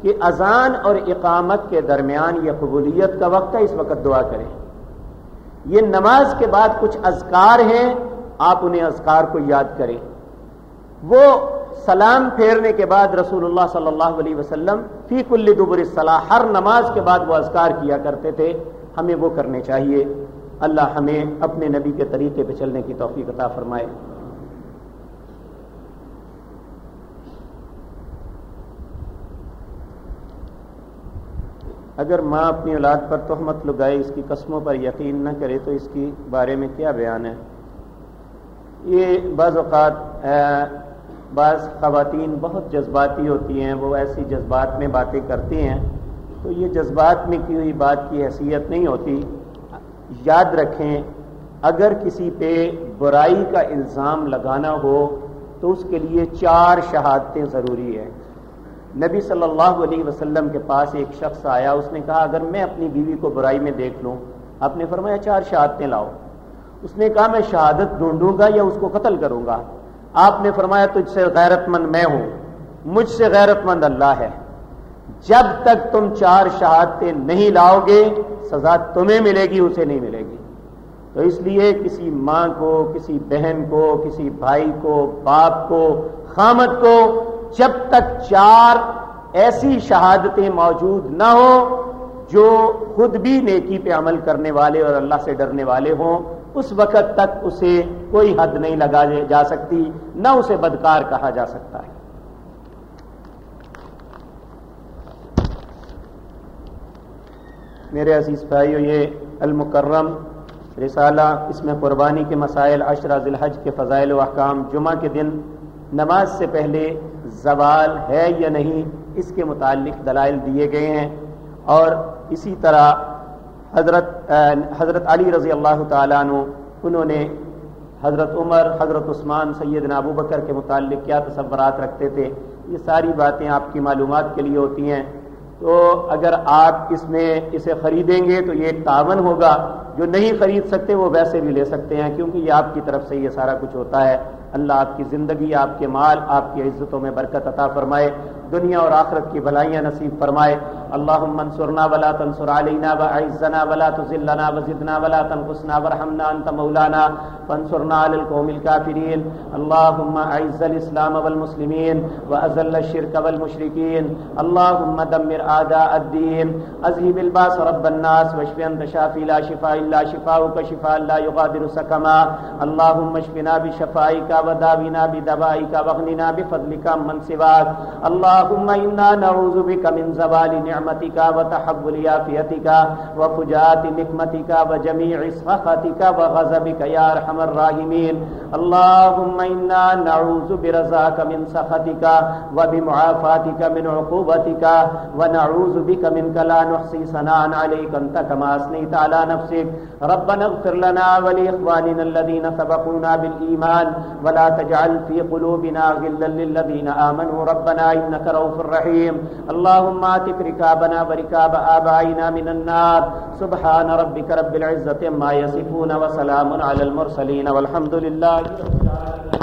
[SPEAKER 1] کہ اذان اور اقامت کے درمیان یہ قبولیت کا وقت ہے، اس وقت دعا کریں۔ یہ نماز کے بعد کچھ اذکار ہیں، آپ انہیں اذکار کو یاد کریں۔ وہ سلام پھیرنے کے بعد رسول اللہ صلی اللہ علیہ وسلم فی کل دبر الصلاح، ہر نماز کے بعد وہ اذکار کیا کرتے تھے، ہمیں وہ کرنے چاہیے۔ اللہ ہمیں اپنے نبی کے طریقے پہ چلنے کی توفیق عطا فرمائے۔ اگر ماں اپنی اولاد پر تہمت لگائے، اس کی قسموں پر یقین نہ کرے، تو اس کی بارے میں کیا بیان ہے؟ یہ بعض اوقات بعض خواتین بہت جذباتی ہوتی ہیں، وہ ایسی جذبات میں باتیں کرتی ہیں، تو یہ جذبات میں کی ہوئی بات کی حیثیت نہیں ہوتی۔ یاد رکھیں، اگر کسی پہ برائی کا الزام لگانا ہو، تو اس کے لیے چار شہادتیں ضروری ہیں۔ نبی صلی اللہ علیہ وسلم کے پاس ایک شخص آیا، اس نے کہا، اگر میں اپنی بیوی کو برائی میں دیکھ لوں آپ نے فرمایا، چار شہادتیں لاؤ اس نے کہا، میں شہادت ڈھونڈوں گا یا اس کو قتل کروں گا؟ آپ نے فرمایا، تجھ سے غیرت مند میں ہوں، مجھ سے غیرت مند اللہ ہے جب تک تم چار شہادتیں نہیں لاؤ گے، سزا تمہیں ملے گی، اسے نہیں ملے گی۔ تو اس لیے کسی ماں کو، کسی بہن کو، کسی بھائی کو، باپ کو خامت کو جب تک چار ایسی شہادتیں موجود نہ ہو جو خود بھی نیکی پہ عمل کرنے والے اور اللہ سے ڈرنے والے ہوں، اس وقت تک اسے کوئی حد نہیں لگا جا سکتی، نہ اسے بدکار کہا جا سکتا ہے۔ میرے عزیز بھائیو، یہ المکرم رسالہ اس میں قربانی کے مسائل اشرا ذلحج کے فضائل و احکام، جمعہ کے دن نماز سے پہلے زوال ہے یا نہیں، اس کے متعلق دلائل دیے گئے ہیں۔ اور اسی طرح حضرت حضرت علی رضی اللہ تعالیٰ عنہ، انہوں نے حضرت عمر، حضرت عثمان سید ابو بکر کے متعلق کیا تصورات رکھتے تھے؟ یہ ساری باتیں آپ کی معلومات کے لیے ہوتی ہیں۔ تو اگر آپ اس میں اسے خریدیں گے تو یہ ایک تعاون ہوگا۔ جو نہیں خرید سکتے وہ ویسے بھی لے سکتے ہیں، کیونکہ یہ آپ کی طرف سے یہ سارا کچھ ہوتا ہے۔ اللہ آپ کی زندگی، آپ کے مال، آپ کی عزتوں میں برکت عطا فرمائے، دنیا اور آخرت کی بھلائیاں نصیب فرمائے۔ اللہ منصورنا ولا تنصر علینا وعزنا ولا تزلنا وزدنا ولا تنقصنا ورحمنا انت مولانا فانصرنا على القوم الكافرين اللهم اعز الاسلام والمسلمين واذل الشرك والمشركين اللهم دمر اعداء الدين اذهب الباس رب الناس واشف انت شافي لا شفاء الا شفاؤك شفاء لا يغادر سقما اللهم اشفنا بشفائك وداونا بدوائك واغننا بفضلك من سواك اللهم انا نعوذ بك من زوال نعمتك وتحول عافيتك وفجاءة نقمتك وجميع سخطك وغضبك يا ارحم الراحمين اللهم انا نعوذ برزاك من سخطك وبمعافاتك من عقوبتك ونعوذ بك منك لا نحصي ثناء عليك انت كما اثنيت على نفسك ربنا اغفر لنا ولاخواننا الذين سبقونا بالايمان ولا تجعل في قلوبنا غلا للذين آمنوا. ربنا إنك رؤوف رحيم. اللهم اتق ركابنا وركاب آبائنا من النار. سبحان ربك رب العزة ما يصفون وسلام على المرسلين والحمد لله رب العالمين.